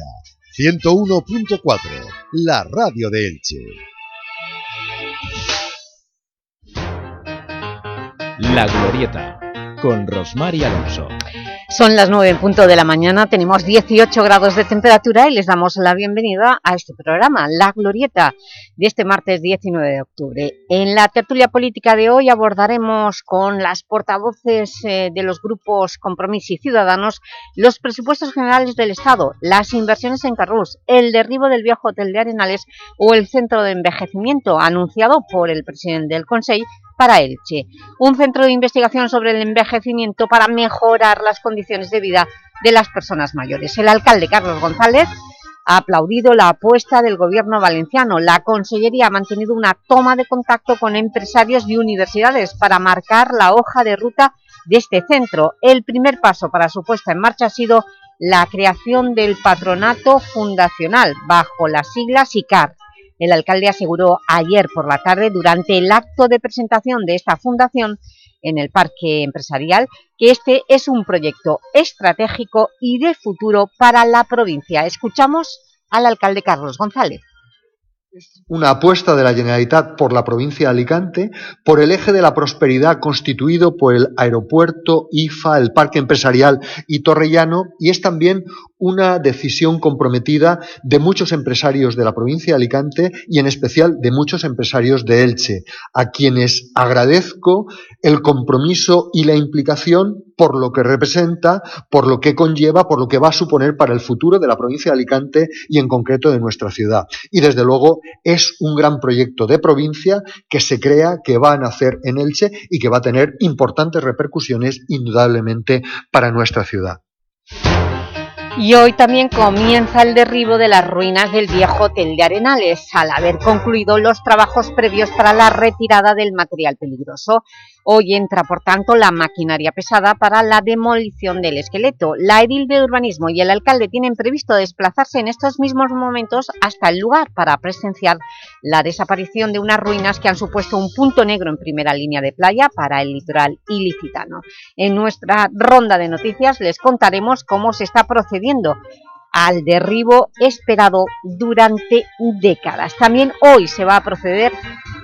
Marca 101.4, la radio de Elche. La Glorieta, con Rosmar Alonso. Son las 9 en punto de la mañana, tenemos 18 grados de temperatura y les damos la bienvenida a este programa, La Glorieta, de este martes 19 de octubre. En la tertulia política de hoy abordaremos con las portavoces eh, de los grupos Compromiso y Ciudadanos los presupuestos generales del Estado, las inversiones en Carrús, el derribo del viejo hotel de Arenales o el centro de envejecimiento anunciado por el presidente del Consejo para Elche, un centro de investigación sobre el envejecimiento para mejorar las condiciones de vida de las personas mayores. El alcalde Carlos González ha aplaudido la apuesta del gobierno valenciano. La Consellería ha mantenido una toma de contacto con empresarios y universidades para marcar la hoja de ruta de este centro. El primer paso para su puesta en marcha ha sido la creación del patronato fundacional bajo las siglas ICAR. El alcalde aseguró ayer por la tarde, durante el acto de presentación de esta fundación en el Parque Empresarial, que este es un proyecto estratégico y de futuro para la provincia. Escuchamos al alcalde Carlos González una apuesta de la Generalitat por la provincia de Alicante, por el eje de la prosperidad constituido por el aeropuerto, IFA, el parque empresarial y Torrellano, y es también una decisión comprometida de muchos empresarios de la provincia de Alicante y en especial de muchos empresarios de Elche, a quienes agradezco el compromiso y la implicación por lo que representa, por lo que conlleva, por lo que va a suponer para el futuro de la provincia de Alicante y en concreto de nuestra ciudad. Y desde luego es un gran proyecto de provincia que se crea, que va a nacer en Elche y que va a tener importantes repercusiones indudablemente para nuestra ciudad. Y hoy también comienza el derribo de las ruinas del viejo Hotel de Arenales, al haber concluido los trabajos previos para la retirada del material peligroso. Hoy entra, por tanto, la maquinaria pesada para la demolición del esqueleto. La edil de urbanismo y el alcalde tienen previsto desplazarse en estos mismos momentos hasta el lugar para presenciar la desaparición de unas ruinas que han supuesto un punto negro en primera línea de playa para el litoral ilicitano. En nuestra ronda de noticias les contaremos cómo se está procediendo al derribo esperado durante décadas. También hoy se va a proceder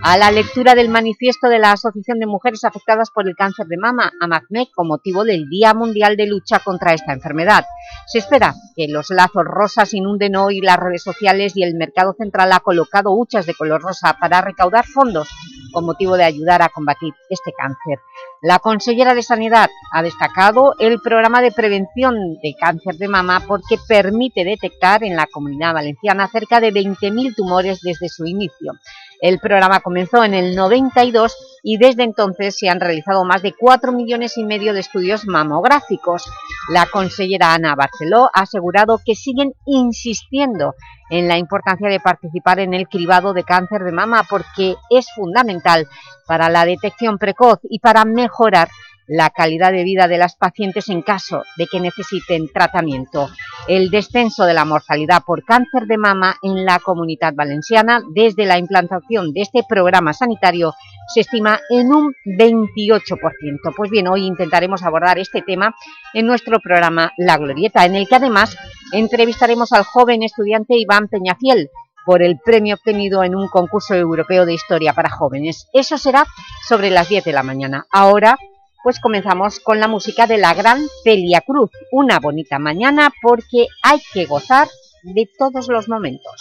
a la lectura del manifiesto de la Asociación de Mujeres Afectadas por el Cáncer de Mama, AMACME, con motivo del Día Mundial de Lucha contra esta enfermedad. Se espera que los lazos rosas inunden hoy las redes sociales y el mercado central ha colocado huchas de color rosa para recaudar fondos con motivo de ayudar a combatir este cáncer. La consellera de Sanidad ha destacado el programa de prevención de cáncer de mama porque permite detectar en la Comunidad Valenciana cerca de 20.000 tumores desde su inicio. El programa comenzó en el 92 y desde entonces se han realizado más de 4 millones y medio de estudios mamográficos. La consellera Ana Barceló ha asegurado que siguen insistiendo en la importancia de participar en el cribado de cáncer de mama porque es fundamental para la detección precoz y para mejorar la calidad de vida de las pacientes en caso de que necesiten tratamiento. El descenso de la mortalidad por cáncer de mama en la Comunidad Valenciana desde la implantación de este programa sanitario se estima en un 28%. Pues bien, hoy intentaremos abordar este tema en nuestro programa La Glorieta, en el que además entrevistaremos al joven estudiante Iván Peñafiel, por el premio obtenido en un concurso europeo de historia para jóvenes. Eso será sobre las 10 de la mañana. Ahora pues comenzamos con la música de la gran Celia Cruz. Una bonita mañana porque hay que gozar de todos los momentos.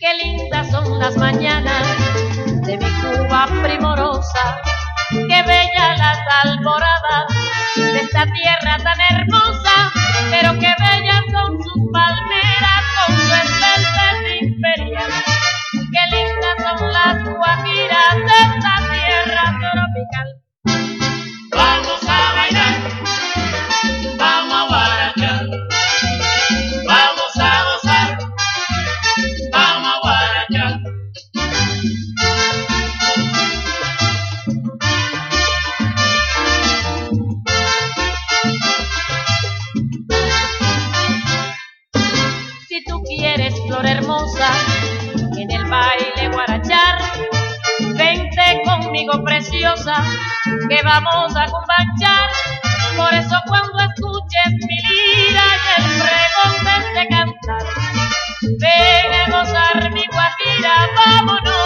Qué lindas son las mañanas de mi Cuba primorosa, qué bella las alboradas de esta tierra tan hermosa, pero qué bellas son sus palmeras con su esbelta imperial. Qué lindas son las guajiras de esta tierra tropical. Vamos preciosa, que vamos a combanchar. Por eso cuando escuches mi lira y el pregón de cantar, ven a gozar mi guajira, vámonos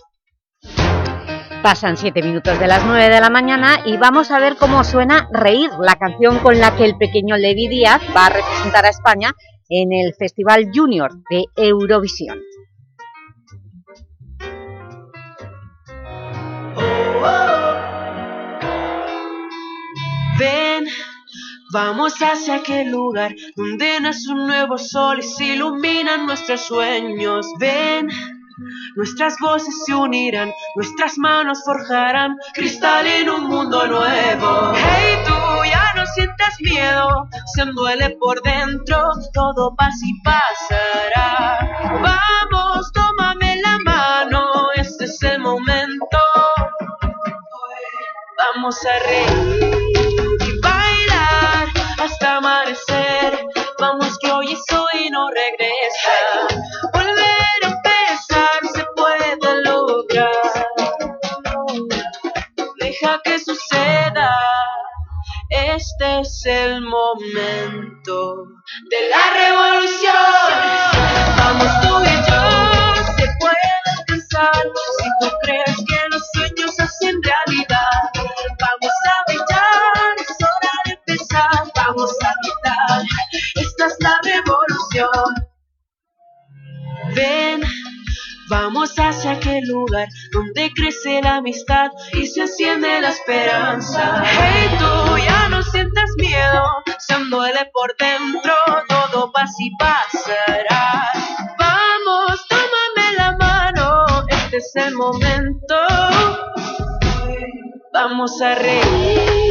Pasan siete minutos de las nueve de la mañana y vamos a ver cómo suena Reír, la canción con la que el pequeño Levi Díaz va a representar a España en el Festival Junior de Eurovisión. Ven, vamos hacia aquel lugar donde nace un nuevo sol y se iluminan nuestros sueños. Ven, nuestras voces se unirán, nuestras manos forjarán cristal en un mundo nuevo. Hey, tú ya no sientas miedo, se duele por dentro, todo pasa y pasará. Vamos, tómame la mano, este es el momento. Vamos a reír es el momento de la revolución. Vamos tú y yo, se puede alcanzar. Si tú crees que los sueños hacen realidad, vamos a brillar, es hora de empezar. Vamos a gritar, esta es la revolución. Ven, vamos hacia aquel lugar donde crece la amistad y se enciende la esperanza. Hey, por dentro, todo pasa y pasará. Vamos, tómame la mano, este es el momento. Vamos a reír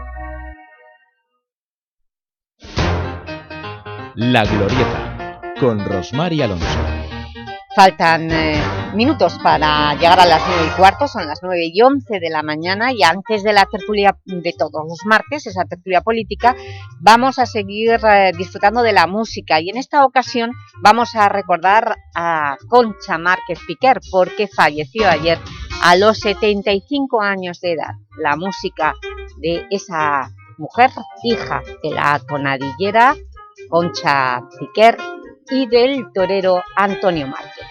La Glorieta, con Rosmar y Alonso. Faltan eh, minutos para llegar a las 9 y cuarto, son las 9 y 11 de la mañana y antes de la tertulia de todos los martes, esa tertulia política, vamos a seguir eh, disfrutando de la música y en esta ocasión vamos a recordar a Concha Márquez Piquer porque falleció ayer a los 75 años de edad. La música de esa mujer, hija de la tonadillera Concha Piquer y del torero Antonio Márquez.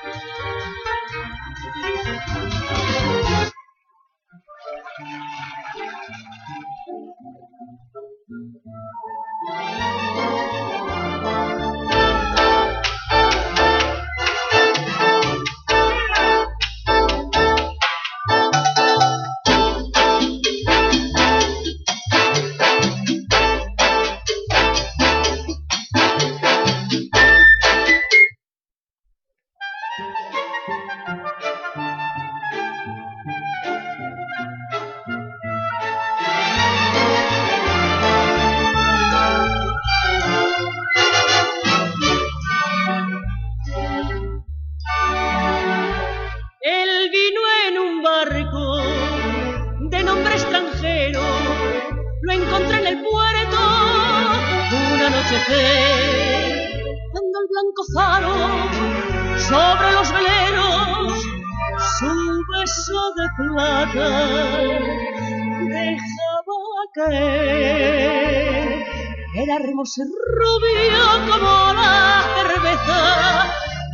Hermoso y rubio como la cerveza,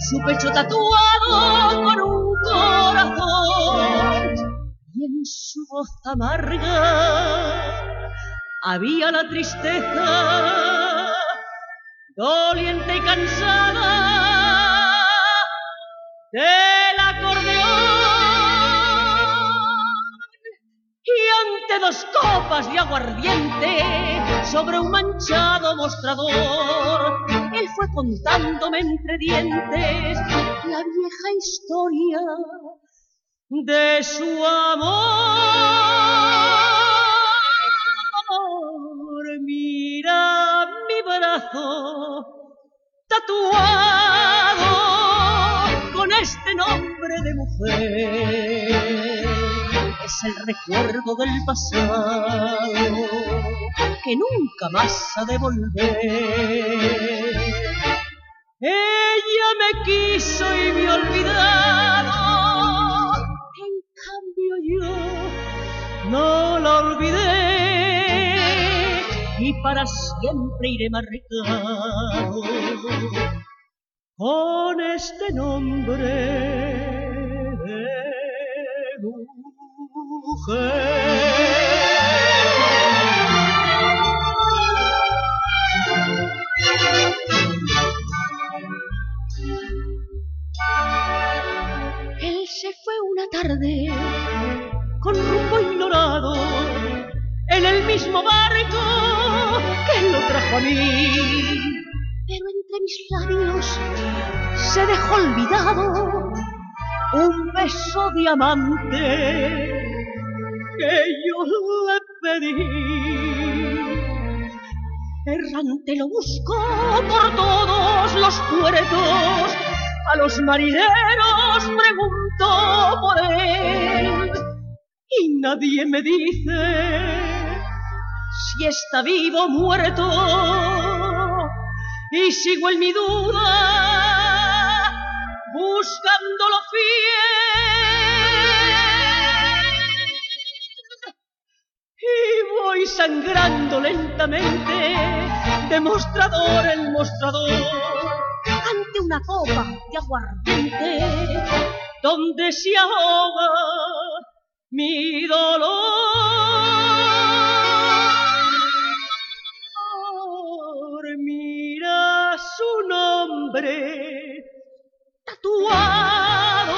su pecho tatuado con un corazón. Y en su voz amarga había la tristeza doliente y cansada del acordeón. Y ante dos copas de aguardiente sobre un manchado mostrador él fue contándome entre dientes la vieja historia de su amor. Mira mi brazo tatuado con este nombre de mujer. Es el recuerdo del pasado que nunca más ha de volver. Ella me quiso y me olvidado, en cambio yo no la olvidé. Y para siempre iré marcado con este nombre de Él se fue una tarde con rumbo ignorado en el mismo barco que lo trajo a mí. Pero entre mis labios se dejó olvidado un beso diamante que yo le pedí. Errante lo buscó por todos los puertos, a los marineros preguntó por él. Y nadie me dice si está vivo o muerto. Y sigo en mi duda buscándolo fiel. Y voy sangrando lentamente el mostrador. ante una copa de aguardiente donde se ahoga mi dolor. Mira su nombre tatuado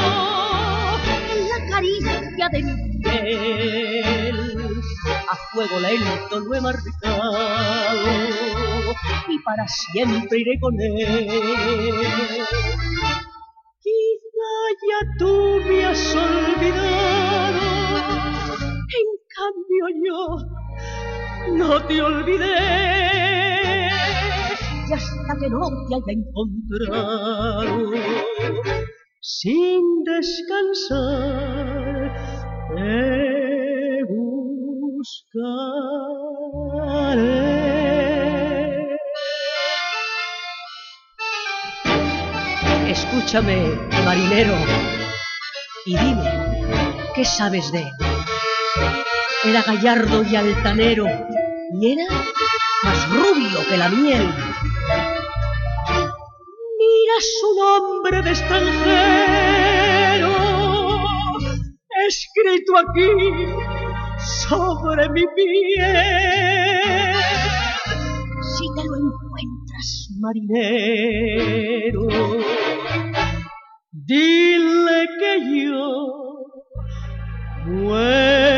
en la caricia de mi piel. A fuego lento lo he marcado y para siempre iré con él. Quizá ya tú me has olvidado, en cambio yo no te olvidé. Y hasta que no te haya encontrado, sin descansar, buscaré. Escúchame, marinero, y dime, ¿qué sabes de él? Era gallardo y altanero, y era más rubio que la miel. Mira su nombre de extranjero, escrito aquí sobre mi piel. Si te lo encuentras, marinero, dile que yo muero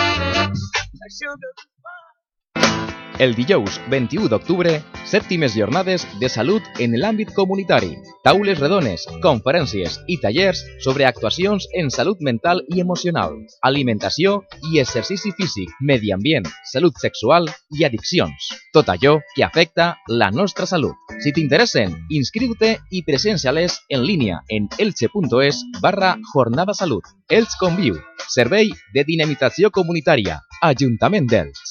I shielded. El dijous 21 d'octubre, sèptimes jornades de salut en l'àmbit comunitari, taules redones, conferències i tallers sobre actuacions en salut mental i emocional, alimentació i exercici físic, medi ambient, salut sexual i addiccions. Tot allò que afecta la nostra salut. Si t'interessen, inscriu-te i presenciales en línia en elche.es barra jornada salut. Elx Conviu, Servei de Dinamització Comunitària, Ajuntament d'Elx.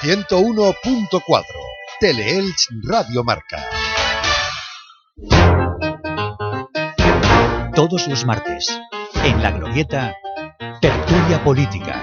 101.4 Teleelch Radio Marca. Todos los martes, en La Glorieta, Tertulia Política.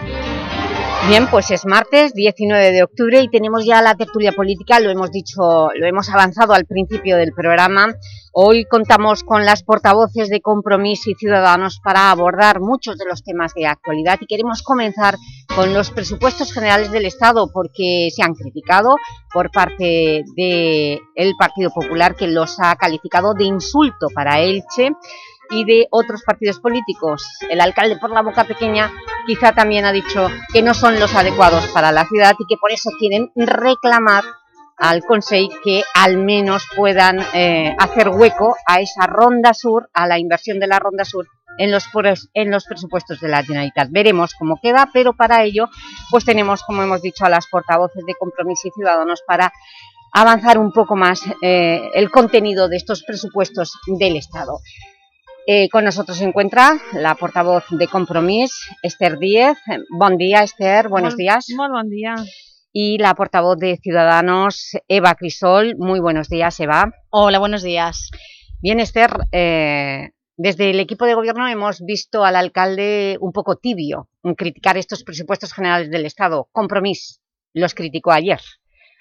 Bien, pues es martes 19 de octubre y tenemos ya la tertulia política, lo hemos dicho, lo hemos avanzado al principio del programa. Hoy contamos con las portavoces de Compromís y Ciudadanos para abordar muchos de los temas de actualidad y queremos comenzar con los presupuestos generales del Estado porque se han criticado por parte del Partido Popular que los ha calificado de insulto para Elche y de otros partidos políticos. El alcalde por la boca pequeña quizá también ha dicho que no son los adecuados para la ciudad y que por eso quieren reclamar al Consejo que al menos puedan eh, hacer hueco a esa Ronda Sur, a la inversión de la Ronda Sur en los, en los presupuestos de la Generalitat. Veremos cómo queda, pero para ello pues tenemos, como hemos dicho, a las portavoces de Compromiso y Ciudadanos para avanzar un poco más eh, el contenido de estos presupuestos del Estado. Eh, con nosotros se encuentra la portavoz de Compromís, Esther Díez. Buen día, Esther, buenos días. Muy buen día. Y la portavoz de Ciudadanos, Eva Crisol. Muy buenos días, Eva. Hola, buenos días. Bien, Esther, eh, desde el equipo de gobierno hemos visto al alcalde un poco tibio en criticar estos presupuestos generales del Estado. Compromís los criticó ayer.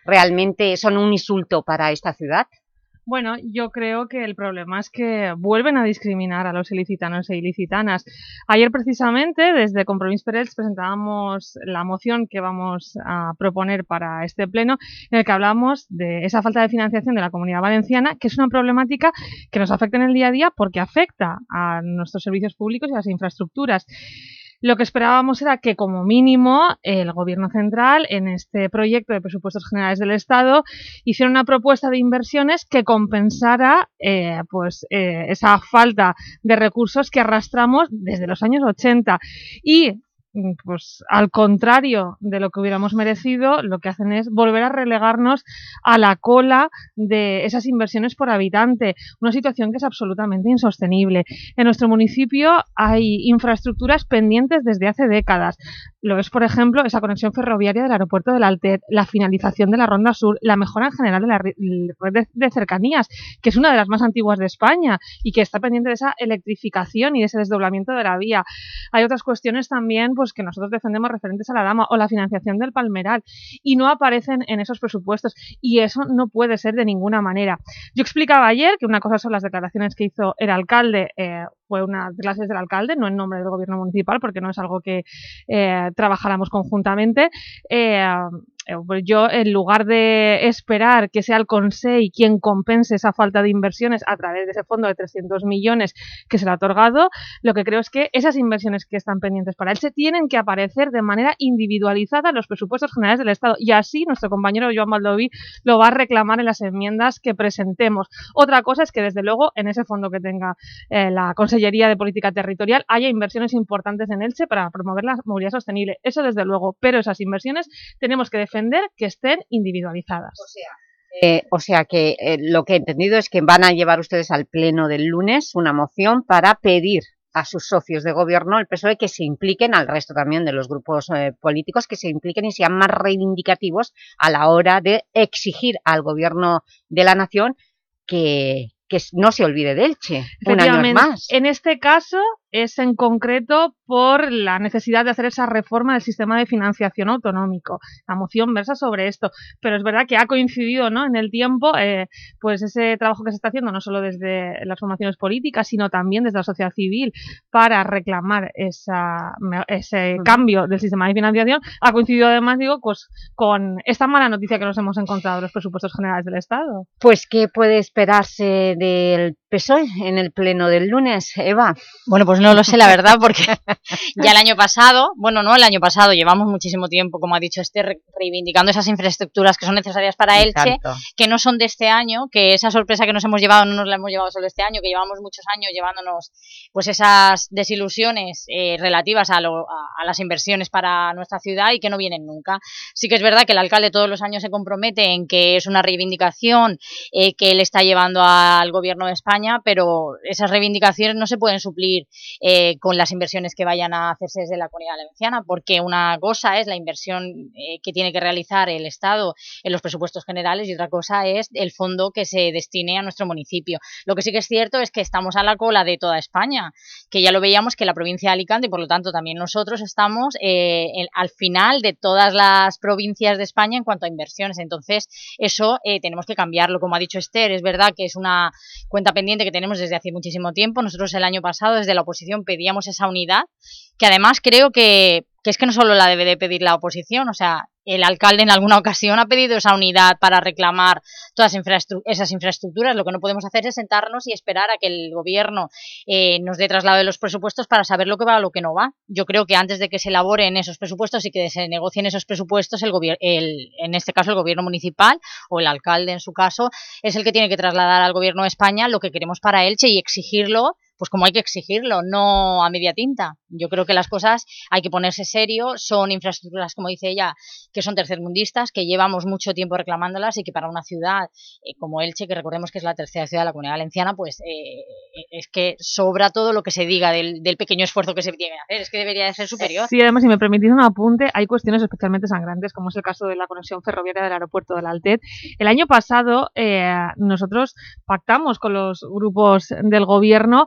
¿Realmente son un insulto para esta ciudad? Bueno, yo creo que el problema es que vuelven a discriminar a los ilicitanos e ilicitanas. Ayer precisamente desde Compromís Pérez presentábamos la moción que vamos a proponer para este pleno en el que hablamos de esa falta de financiación de la Comunidad Valenciana que es una problemática que nos afecta en el día a día porque afecta a nuestros servicios públicos y a las infraestructuras. Lo que esperábamos era que, como mínimo, el Gobierno central, en este proyecto de presupuestos generales del Estado, hiciera una propuesta de inversiones que compensara eh, pues, eh, esa falta de recursos que arrastramos desde los años 80. Y pues al contrario de lo que hubiéramos merecido, lo que hacen es volver a relegarnos a la cola de esas inversiones por habitante, una situación que es absolutamente insostenible. En nuestro municipio hay infraestructuras pendientes desde hace décadas. Lo es, por ejemplo, esa conexión ferroviaria del aeropuerto del Altet, la finalización de la Ronda Sur, la mejora en general de la red de cercanías, que es una de las más antiguas de España y que está pendiente de esa electrificación y de ese desdoblamiento de la vía. Hay otras cuestiones también pues, que nosotros defendemos referentes a la dama o la financiación del Palmeral y no aparecen en esos presupuestos y eso no puede ser de ninguna manera. Yo explicaba ayer que una cosa son las declaraciones que hizo el alcalde eh, fue una clases del alcalde, no en nombre del gobierno municipal, porque no es algo que eh, trabajáramos conjuntamente. Eh, yo, en lugar de esperar que sea el Consejo quien compense esa falta de inversiones a través de ese fondo de 300 millones que se le ha otorgado, lo que creo es que esas inversiones que están pendientes para él se tienen que aparecer de manera individualizada en los presupuestos generales del Estado y así nuestro compañero Joan Baldoví lo va a reclamar en las enmiendas que presentemos. Otra cosa es que desde luego en ese fondo que tenga eh, la Consellería de Política Territorial haya inversiones importantes en Elche para promover la movilidad sostenible. Eso desde luego, pero esas inversiones tenemos que que estén individualizadas. O sea, eh, que eh, lo que he entendido es que van a llevar ustedes al pleno del lunes una moción para pedir a sus socios de gobierno, el PSOE, que se impliquen, al resto también de los grupos eh, políticos, que se impliquen y sean más reivindicativos a la hora de exigir al gobierno de la nación que, que no se olvide de Elche un año más. En este caso, es en concreto por la necesidad de hacer esa reforma del sistema de financiación autonómico. La moción versa sobre esto, pero es verdad que ha coincidido ¿no? en el tiempo eh, pues ese trabajo que se está haciendo no solo desde las formaciones políticas, sino también desde la sociedad civil para reclamar esa, ese cambio del sistema de financiación, ha coincidido además digo, pues, con esta mala noticia que nos hemos encontrado en los presupuestos generales del Estado. Pues, ¿qué puede esperarse del PSOE en el pleno del lunes, Eva? Bueno, pues no lo sé la verdad porque ya el año pasado, bueno no el año pasado, llevamos muchísimo tiempo, como ha dicho este, reivindicando esas infraestructuras que son necesarias para Elche, que no son de este año, que esa sorpresa que nos hemos llevado no nos la hemos llevado solo este año, que llevamos muchos años llevándonos pues esas desilusiones eh, relativas a, a, las inversiones para nuestra ciudad y que no vienen nunca. Sí que es verdad que el alcalde todos los años se compromete en que es una reivindicación eh, que él está llevando al gobierno de España España, pero esas reivindicaciones no se pueden suplir eh, con las inversiones que vayan a hacerse desde la Comunidad Valenciana, porque una cosa es la inversión eh, que tiene que realizar el Estado en los presupuestos generales y otra cosa es el fondo que se destine a nuestro municipio. Lo que sí que es cierto es que estamos a la cola de toda España, que ya lo veíamos que la provincia de Alicante y por lo tanto también nosotros estamos eh, al final de todas las provincias de España en cuanto a inversiones. Entonces, eso eh, tenemos que cambiarlo. Como ha dicho Esther, es verdad que es una cuenta pendiente que tenemos desde hace muchísimo tiempo. Nosotros el año pasado desde la oposición pedíamos esa unidad, que además creo que, que es que no solo la debe de pedir la oposición, o sea, el alcalde en alguna ocasión ha pedido esa unidad para reclamar todas esas infraestructuras. Lo que no podemos hacer es sentarnos y esperar a que el gobierno eh, nos dé traslado de los presupuestos para saber lo que va o lo que no va. Yo creo que antes de que se elaboren esos presupuestos y que se negocien esos presupuestos, el, el en este caso el gobierno municipal o el alcalde en su caso, es el que tiene que trasladar al gobierno de España lo que queremos para Elche y exigirlo pues como hay que exigirlo, no a media tinta. Yo creo que las cosas hay que ponerse serio, son infraestructuras, como dice ella, que son tercermundistas, que llevamos mucho tiempo reclamándolas y que para una ciudad eh, como Elche, que recordemos que es la tercera ciudad de la Comunidad Valenciana, pues eh, es que sobra todo lo que se diga del, pequeño esfuerzo que se tiene que hacer, es que debería de ser superior. Sí, además, si me permitís un apunte, hay cuestiones especialmente sangrantes, como es el caso de la conexión ferroviaria del aeropuerto del Altet. El año pasado eh, nosotros pactamos con los grupos del gobierno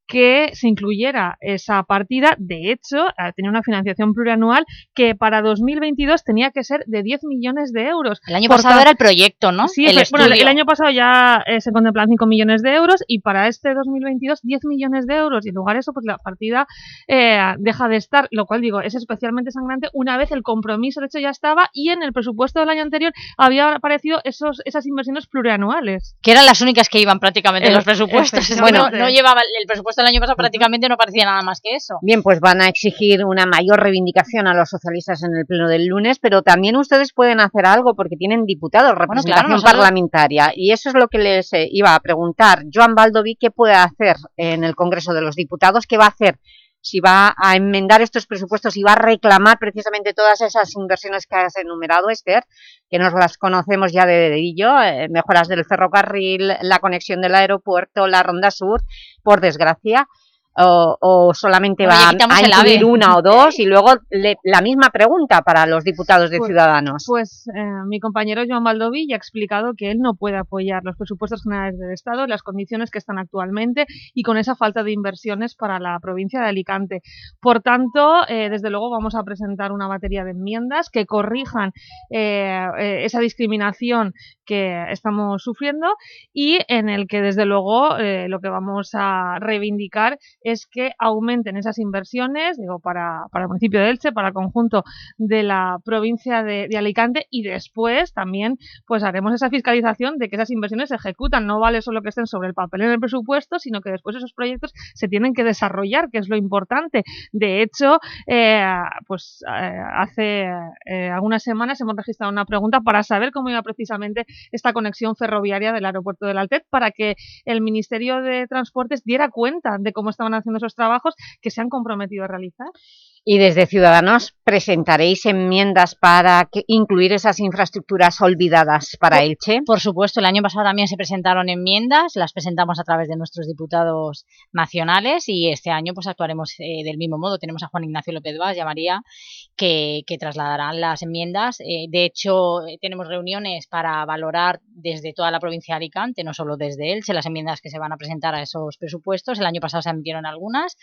que se incluyera esa partida. De hecho, eh, tenía una financiación plurianual que para 2022 tenía que ser de 10 millones de euros. El año pasado era el proyecto, ¿no? Sí, el, bueno, el año pasado ya eh, se contemplan 5 millones de euros y para este 2022 10 millones de euros. Y en lugar de eso, pues la partida eh, deja de estar, lo cual digo, es especialmente sangrante una vez el compromiso, de hecho, ya estaba y en el presupuesto del año anterior había aparecido esos, esas inversiones plurianuales. Que eran las únicas que iban prácticamente en los presupuestos. Bueno, no llevaba el presupuesto el año pasado prácticamente no parecía nada más que eso. Bien, pues van a exigir una mayor reivindicación a los socialistas en el pleno del lunes, pero también ustedes pueden hacer algo porque tienen diputados, representación parlamentaria, y eso es lo que les eh, iba a preguntar. Joan Baldoví, ¿qué puede hacer en el Congreso de los Diputados? ¿Qué va a hacer si va a enmendar estos presupuestos y va a reclamar precisamente todas esas inversiones que has enumerado, Esther, que nos las conocemos ya de dedillo, eh, mejoras del ferrocarril, la conexión del aeropuerto, la Ronda Sur, por desgracia, o, solamente va a incluir una o dos y luego la misma pregunta para los diputados de pues, Ciudadanos. Pues eh, mi compañero Joan Baldoví ya ha explicado que él no puede apoyar los presupuestos generales del Estado, las condiciones que están actualmente y con esa falta de inversiones para la provincia de Alicante. Por tanto, eh, desde luego vamos a presentar una batería de enmiendas que corrijan eh, esa discriminación que estamos sufriendo y en el que desde luego lo que vamos a reivindicar es que aumenten esas inversiones, digo, para, para el municipio de Elche, para el conjunto de la provincia de, Alicante y después también pues haremos esa fiscalización de que esas inversiones se ejecutan, no vale solo que estén sobre el papel en el presupuesto, sino que después esos proyectos se tienen que desarrollar, que es lo importante. De hecho, eh, pues eh, hace eh, algunas semanas hemos registrado una pregunta para saber cómo iba precisamente esta conexión ferroviaria del aeropuerto del Altet para que el Ministerio de Transportes diera cuenta de cómo estaban haciendo esos trabajos que se han comprometido a realizar. Y desde Ciudadanos presentaréis enmiendas para incluir esas infraestructuras olvidadas para Elche. Por supuesto, el año pasado también se presentaron enmiendas, las presentamos a través de nuestros diputados nacionales y este año pues actuaremos eh, del mismo modo. Tenemos a Juan Ignacio López Vaz y a María que, trasladarán las enmiendas. Eh, de hecho, eh, tenemos reuniones para valorar desde toda la provincia de Alicante, no solo desde Elche, las enmiendas que se van a presentar a esos presupuestos. El año pasado se emitieron algunas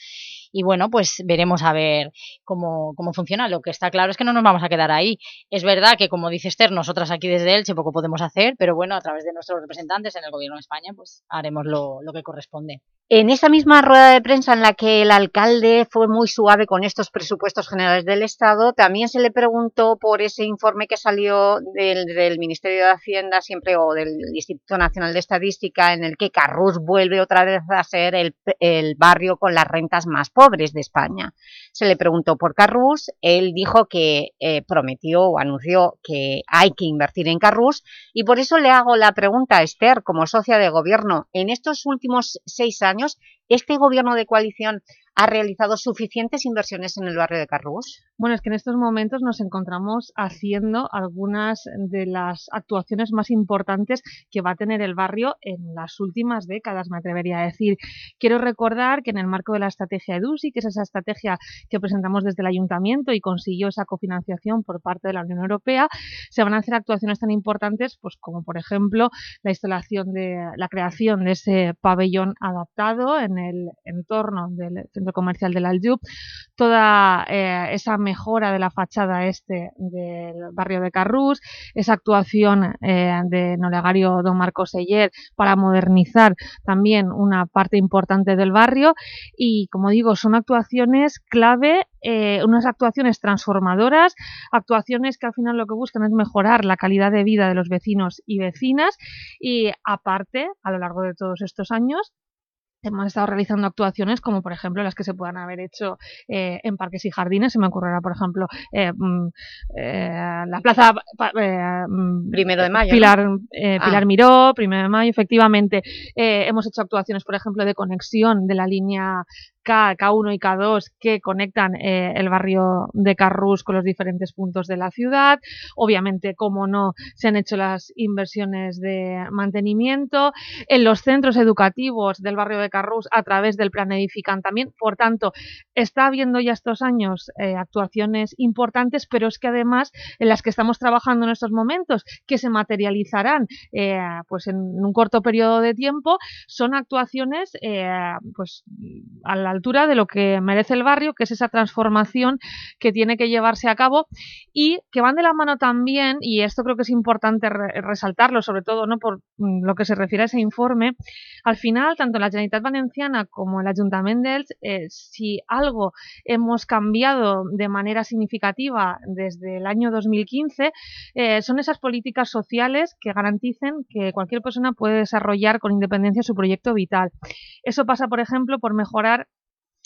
y bueno, pues veremos a ver cómo, cómo funciona. Lo que está claro es que no nos vamos a quedar ahí. Es verdad que, como dice Esther, nosotras aquí desde Elche poco podemos hacer, pero bueno, a través de nuestros representantes en el Gobierno de España, pues haremos lo, lo que corresponde. En esa misma rueda de prensa en la que el alcalde fue muy suave con estos presupuestos generales del Estado, también se le preguntó por ese informe que salió del, Ministerio de Hacienda siempre o del Instituto Nacional de Estadística en el que Carrús vuelve otra vez a ser el, el barrio con las rentas más pobres de España. Se le preguntó por Carrús, él dijo que eh, prometió o anunció que hay que invertir en Carrús y por eso le hago la pregunta a Esther, como socia de gobierno, en estos últimos seis años ¿Este gobierno de coalición ha realizado suficientes inversiones en el barrio de Carrús? Bueno, es que en estos momentos nos encontramos haciendo algunas de las actuaciones más importantes que va a tener el barrio en las últimas décadas, me atrevería a decir. Quiero recordar que en el marco de la estrategia EDUSI, que es esa estrategia que presentamos desde el Ayuntamiento y consiguió esa cofinanciación por parte de la Unión Europea, se van a hacer actuaciones tan importantes pues como, por ejemplo, la instalación de la creación de ese pabellón adaptado en el entorno del centro comercial del Aljub, toda eh, esa mejora de la fachada este del barrio de Carrús, esa actuación eh, de Nolegario Don Marcos Seller para modernizar también una parte importante del barrio. Y, como digo, son actuaciones clave, eh, unas actuaciones transformadoras, actuaciones que al final lo que buscan es mejorar la calidad de vida de los vecinos y vecinas. Y aparte, a lo largo de todos estos años, hemos estado realizando actuaciones como por ejemplo las que se puedan haber hecho eh, en parques y jardines, se me ocurrirá por ejemplo eh, mm, eh, la plaza mm, Primero de Mayo Pilar, Pilar ah. Miró, Primero de Mayo, efectivamente hemos hecho actuaciones por ejemplo de conexión de la línea K, 1 y K2 que conectan eh, el barrio de Carrús con los diferentes puntos de la ciudad. Obviamente, como no, se han hecho las inversiones de mantenimiento. En los centros educativos del barrio de Carrús a través del plan Edifican también. Por tanto, está habiendo ya estos años eh, actuaciones importantes, pero es que además en las que estamos trabajando en estos momentos, que se materializarán eh, pues en un corto periodo de tiempo, son actuaciones pues a la de lo que merece el barrio, que es esa transformación que tiene que llevarse a cabo y que van de la mano también, y esto creo que es importante resaltarlo, sobre todo no por mm, lo que se refiere a ese informe, al final, tanto la Generalitat Valenciana como el Ayuntamiento eh, si algo hemos cambiado de manera significativa desde el año 2015, eh, son esas políticas sociales que garanticen que cualquier persona puede desarrollar con independencia su proyecto vital. Eso pasa, por ejemplo, por mejorar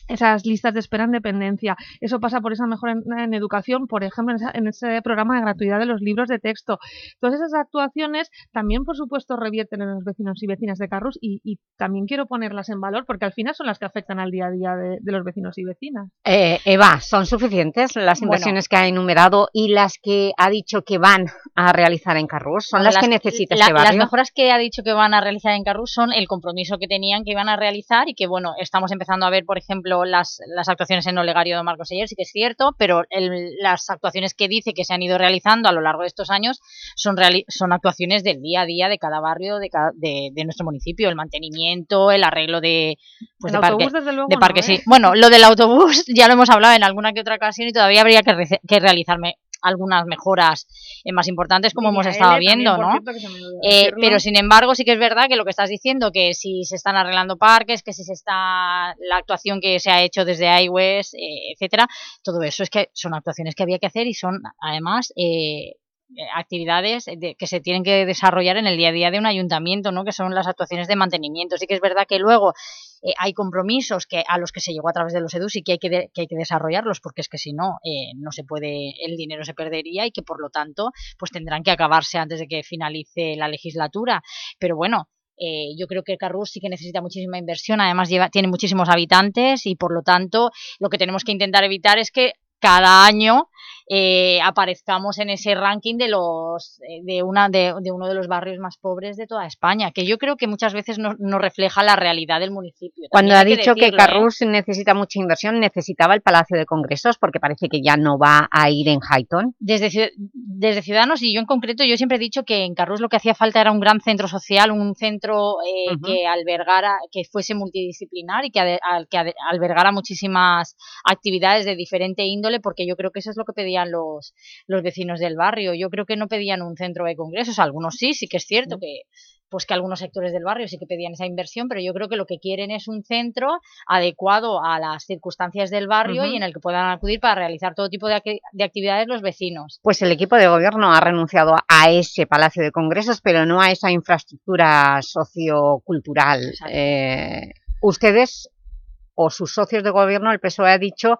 esas listas de espera en dependencia. Eso pasa por esa mejora en, educación, por ejemplo, en, ese programa de gratuidad de los libros de texto. Todas esas actuaciones también, por supuesto, revierten en los vecinos y vecinas de Carrus y, también quiero ponerlas en valor porque al final son las que afectan al día a día de, los vecinos y vecinas. Eh, Eva, ¿son suficientes las inversiones que ha enumerado y las que ha dicho que van a realizar en Carrus? ¿Son las, que necesita este barrio? Las mejoras que ha dicho que van a realizar en Carrus son el compromiso que tenían que iban a realizar y que, bueno, estamos empezando a ver, por ejemplo, las, las actuaciones en Olegario de Marcos Ayer, sí que es cierto, pero las actuaciones que dice que se han ido realizando a lo largo de estos años son, son actuaciones del día a día de cada barrio de, de, nuestro municipio, el mantenimiento, el arreglo de, pues, de, parque, sí. ¿eh? Bueno, lo del autobús ya lo hemos hablado en alguna que otra ocasión y todavía habría que, que realizarme algunas mejoras eh, más importantes como hemos estado viendo, ¿no? Eh, pero sin embargo sí que es verdad que lo que estás diciendo, que si se están arreglando parques, que si se está la actuación que se ha hecho desde iWest, eh, etcétera, todo eso es que son actuaciones que había que hacer y son además actividades que se tienen que desarrollar en el día a día de un ayuntamiento, ¿no? que son las actuaciones de mantenimiento. Sí que es verdad que luego eh, hay compromisos que a los que se llegó a través de los EDUS y que hay que, que, hay que desarrollarlos porque es que si no, eh, no se puede, el dinero se perdería y que por lo tanto pues tendrán que acabarse antes de que finalice la legislatura. Pero bueno, eh, yo creo que Carrus sí que necesita muchísima inversión, además lleva, tiene muchísimos habitantes y por lo tanto lo que tenemos que intentar evitar es que cada año eh, aparezcamos en ese ranking de los eh, de una de, uno de los barrios más pobres de toda España, que yo creo que muchas veces no, refleja la realidad del municipio. Cuando ha dicho que, Carrus ¿eh? necesita mucha inversión, necesitaba el Palacio de Congresos, porque parece que ya no va a ir en Highton. Desde, desde Ciudadanos, y yo en concreto, yo siempre he dicho que en Carrus lo que hacía falta era un gran centro social, un centro que albergara, que fuese multidisciplinar y que, que albergara muchísimas actividades de diferente índole, porque yo creo que eso es lo que pedía los, los vecinos del barrio. Yo creo que no pedían un centro de congresos, algunos sí, sí que es cierto que pues que algunos sectores del barrio sí que pedían esa inversión, pero yo creo que lo que quieren es un centro adecuado a las circunstancias del barrio y en el que puedan acudir para realizar todo tipo de, actividades los vecinos. Pues el equipo de gobierno ha renunciado a ese Palacio de Congresos, pero no a esa infraestructura sociocultural. Eh, ustedes o sus socios de gobierno, el PSOE ha dicho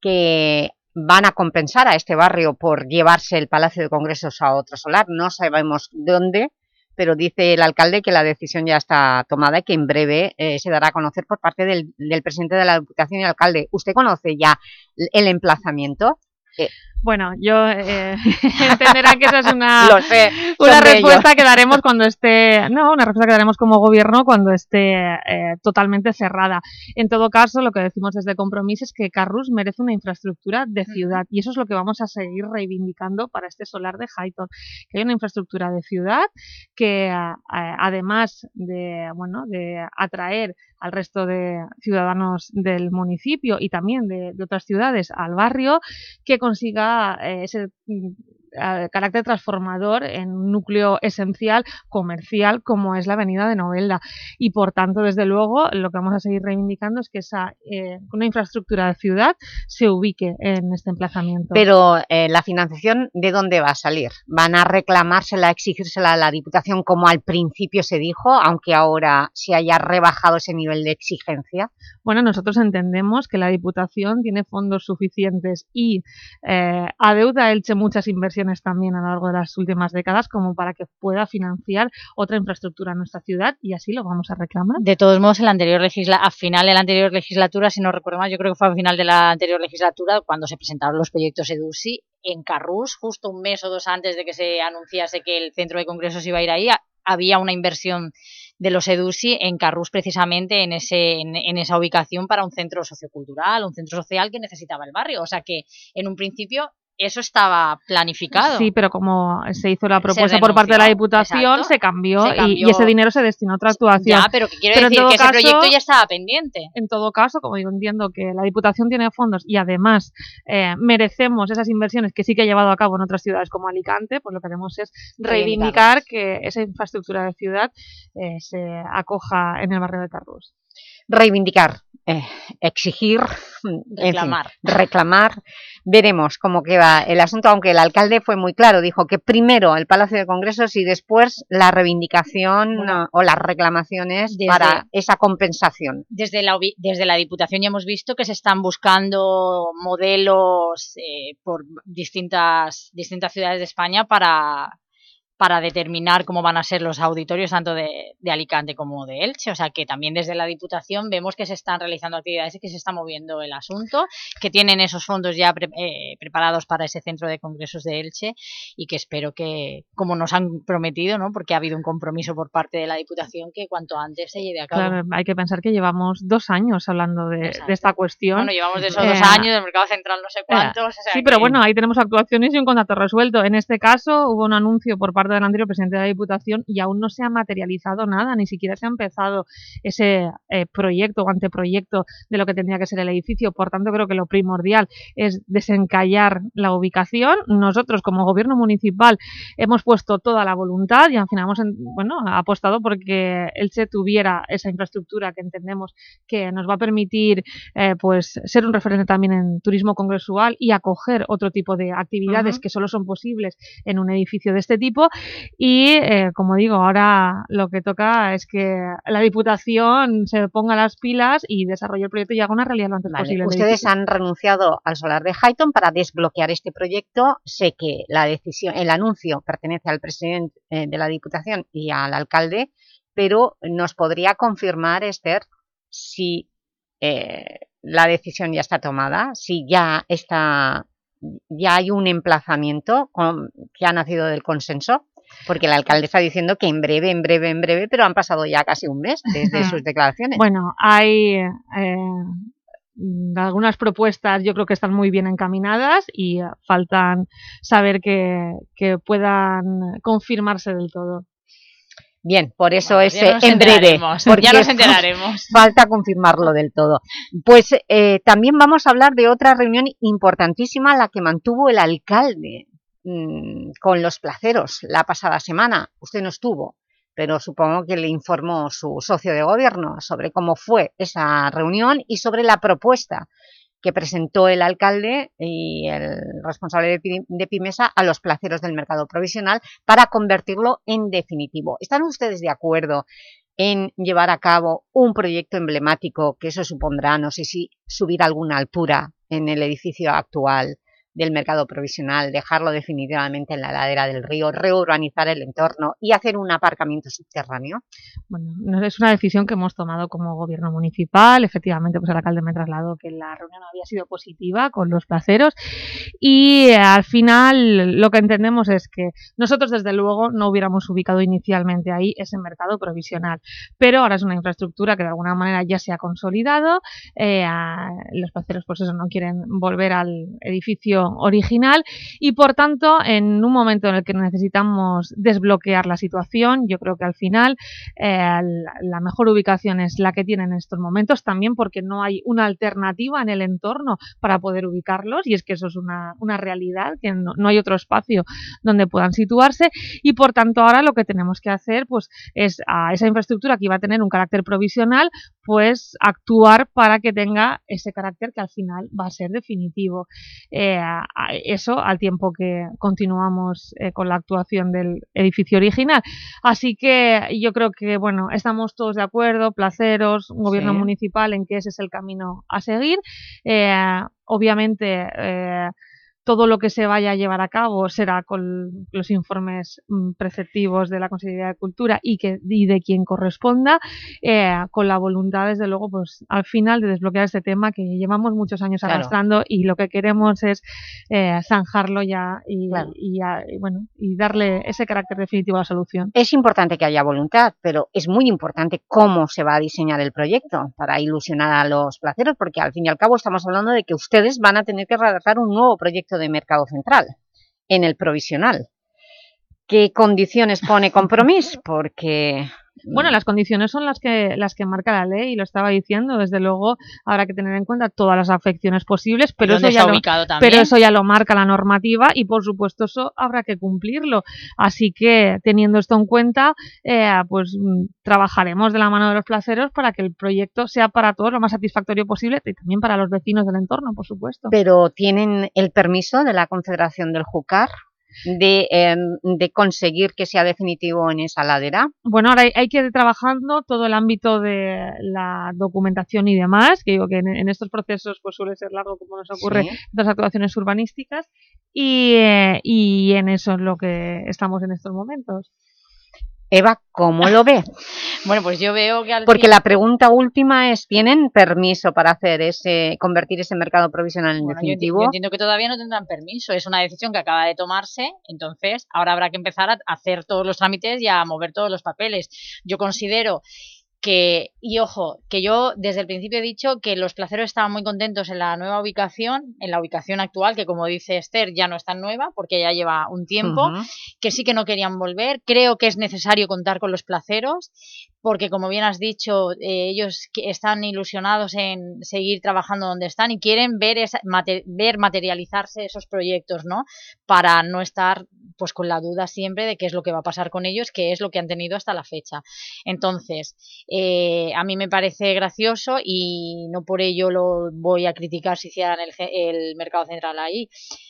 que van a compensar a este barrio por llevarse el Palacio de Congresos a otro solar. No sabemos dónde, pero dice el alcalde que la decisión ya está tomada y que en breve eh, se dará a conocer por parte del, presidente de la Diputación y alcalde. ¿Usted conoce ya el emplazamiento? Eh, Bueno, yo eh, entenderán que esa es una, sé, una respuesta ellos. que daremos cuando esté, no, una respuesta que daremos como gobierno cuando esté eh, totalmente cerrada. En todo caso, lo que decimos desde Compromís es que Carrus merece una infraestructura de ciudad y eso es lo que vamos a seguir reivindicando para este solar de Highton, que hay una infraestructura de ciudad que a- además de, bueno, de atraer al resto de ciudadanos del municipio y también de, de otras ciudades al barrio, que consiga eh, ese mm, carácter transformador en un núcleo esencial comercial como es la avenida de Novelda y por tanto desde luego lo que vamos a seguir reivindicando es que esa eh, una infraestructura de ciudad se ubique en este emplazamiento. Pero eh, la financiación, ¿de dónde va a salir? ¿Van a reclamársela, exigírsela a la Diputación como al principio se dijo, aunque ahora se haya rebajado ese nivel de exigencia? Bueno, nosotros entendemos que la Diputación tiene fondos suficientes y eh, adeuda a Elche muchas inversiones también a lo largo de las últimas décadas como para que pueda financiar otra infraestructura en nuestra ciudad y así lo vamos a reclamar. De todos modos, en la anterior legisla a final de la anterior legislatura, si no recuerdo mal, yo creo que fue a final de la anterior legislatura cuando se presentaron los proyectos EDUSI en Carrús, justo un mes o dos antes de que se anunciase que el centro de congresos iba a ir ahí, había una inversión de los EDUSI en Carrús precisamente en, ese, en, en esa ubicación para un centro sociocultural, un centro social que necesitaba el barrio. O sea que en un principio eso estaba planificado. Sí, pero como se hizo la propuesta por parte de la Diputación, exacto. se cambió, Se y- ese dinero se destinó a otra actuación. Ya, pero que quiero Pero decir que ese caso- proyecto ya estaba pendiente. En todo caso, como digo, entiendo que la Diputación tiene fondos y además eh, merecemos esas inversiones que sí que ha llevado a cabo en otras ciudades como Alicante, pues lo que haremos es reivindicar que esa infraestructura de ciudad eh, se acoja en el barrio de Carrús. Reivindicar, eh, exigir, en fin, Reclamar. reclamar. Veremos cómo queda el asunto, aunque el alcalde fue muy claro, dijo que primero el Palacio de Congresos y después la reivindicación Bueno, o las reclamaciones desde- para esa compensación. Desde la, desde la Diputación ya hemos visto que se están buscando modelos eh, por distintas, distintas ciudades de España para, para determinar cómo van a ser los auditorios tanto de, de Alicante como de Elche. O sea que también desde la Diputación vemos que se están realizando actividades y que se está moviendo el asunto, que tienen esos fondos ya pre- eh, preparados para ese centro de congresos de Elche y que espero que, como nos han prometido, ¿no? porque ha habido un compromiso por parte de la Diputación, que cuanto antes se lleve a cabo. Claro, hay que pensar que llevamos dos años hablando de, de esta cuestión. Bueno, llevamos de esos Eh, dos años, del mercado central no sé Eh, cuántos. o sea sí, pero bueno, ahí tenemos actuaciones y un contrato resuelto. En este caso hubo un anuncio por parte del anterior presidente de la Diputación y aún no se ha materializado nada, ni siquiera se ha empezado ese eh, proyecto o anteproyecto de lo que tendría que ser el edificio. Por tanto, creo que lo primordial es desencallar la ubicación. Nosotros, como gobierno municipal, hemos puesto toda la voluntad y al final hemos en- bueno, apostado porque Elche tuviera esa infraestructura que entendemos que nos va a permitir eh, pues ser un referente también en turismo congresual y acoger otro tipo de actividades que solo son posibles en un edificio de este tipo y eh, como digo ahora lo que toca es que la Diputación se ponga las pilas y desarrolle el proyecto y haga una realidad lo antes Vale, posible Ustedes han renunciado al solar de Highton para desbloquear este proyecto. Sé que la decisión, el anuncio pertenece al presidente eh, de la Diputación y al alcalde, pero ¿nos podría confirmar, Esther, si eh, la decisión ya está tomada, si ya está ya hay un emplazamiento con- que ha nacido del consenso? Porque el alcalde está diciendo que en breve, en breve, en breve, pero han pasado ya casi un mes desde sus declaraciones. Bueno, hay eh, algunas propuestas yo creo que están muy bien encaminadas y faltan saber que, que puedan confirmarse del todo. Bien, por eso Bueno, en breve. ya nos enteraremos. Falta confirmarlo del todo. Pues eh, también vamos a hablar de otra reunión importantísima, la que mantuvo el alcalde mm, con los placeros la pasada semana. Usted no estuvo, pero supongo que le informó su socio de gobierno sobre cómo fue esa reunión y sobre la propuesta que presentó el alcalde y el responsable de, Pi- de Pimesa a los placeros del mercado provisional para convertirlo en definitivo. ¿Están ustedes de acuerdo en llevar a cabo un proyecto emblemático que eso supondrá, no sé si subir alguna altura en el edificio actual del mercado provisional, dejarlo definitivamente en la ladera del río, reurbanizar el entorno y hacer un aparcamiento subterráneo? Bueno, es una decisión que hemos tomado como gobierno municipal. Efectivamente, pues el alcalde me trasladó que la reunión había sido positiva con los placeros y al final lo que entendemos es que nosotros desde luego no hubiéramos ubicado inicialmente ahí ese mercado provisional, pero ahora es una infraestructura que de alguna manera ya se ha consolidado, eh, los placeros pues eso no quieren volver al edificio original y por tanto en un momento en el que necesitamos desbloquear la situación, yo creo que al final eh, la mejor ubicación es la que tienen en estos momentos, también porque no hay una alternativa en el entorno para poder ubicarlos y es que eso es una, una realidad, que no, no, hay otro espacio donde puedan situarse y por tanto ahora lo que tenemos que hacer pues es a esa infraestructura que iba a tener un carácter provisional pues actuar para que tenga ese carácter que al final va a ser definitivo. Eh, eso al tiempo que continuamos eh, con la actuación del edificio original. Así que yo creo que, bueno, estamos todos de acuerdo, placeros, un gobierno Sí. municipal en que ese es el camino a seguir. Eh, obviamente, eh, todo lo que se vaya a llevar a cabo será con los informes mm, preceptivos de la Consejería de Cultura y, que, y de quien corresponda, eh, con la voluntad, desde luego, pues al final de desbloquear este tema que llevamos muchos años Claro. arrastrando y lo que queremos es eh, zanjarlo ya y, y ya, y bueno, y darle ese carácter definitivo a la solución. Es importante que haya voluntad, pero es muy importante cómo se va a diseñar el proyecto para ilusionar a los placeros, porque al fin y al cabo estamos hablando de que ustedes van a tener que redactar un nuevo proyecto de mercado central en el provisional. ¿Qué condiciones pone Compromís? Porque... Bueno, las condiciones son las que las que marca la ley y lo estaba diciendo, desde luego habrá que tener en cuenta todas las afecciones posibles, pero ¿Dónde eso, ya lo, ubicado también? pero eso ya lo marca la normativa y por supuesto eso habrá que cumplirlo. Así que teniendo esto en cuenta, eh, pues mm, trabajaremos de la mano de los placeros para que el proyecto sea para todos lo más satisfactorio posible y también para los vecinos del entorno, por supuesto. pero tienen el permiso de la Confederación del Júcar de, em, de conseguir que sea definitivo en esa ladera. Bueno, ahora hay, hay que ir trabajando todo el ámbito de la documentación y demás, que digo que en, en estos procesos pues suele ser largo como nos ocurre Sí. en las actuaciones urbanísticas y, eh, y en eso es lo que estamos en estos momentos. Eva, ¿cómo lo ve? Bueno, pues yo veo que al Porque la pregunta última es, ¿tienen permiso para hacer ese, convertir ese mercado provisional en Bueno, yo, definitivo? yo entiendo que todavía no tendrán permiso, es una decisión que acaba de tomarse, entonces ahora habrá que empezar a hacer todos los trámites y a mover todos los papeles. Yo considero que, y ojo, que yo desde el principio he dicho que los placeros estaban muy contentos en la nueva ubicación, en la ubicación actual, que como dice Esther ya no es tan nueva porque ya lleva un tiempo, que sí que no querían volver. Creo que es necesario contar con los placeros, porque como bien has dicho, eh, ellos están ilusionados en seguir trabajando donde están y quieren ver, esa, mate- ver materializarse esos proyectos, ¿no? Para no estar pues con la duda siempre de qué es lo que va a pasar con ellos, qué es lo que han tenido hasta la fecha. Entonces, eh, a mí me parece gracioso y no por ello lo voy a criticar si hicieran el, el mercado central ahí.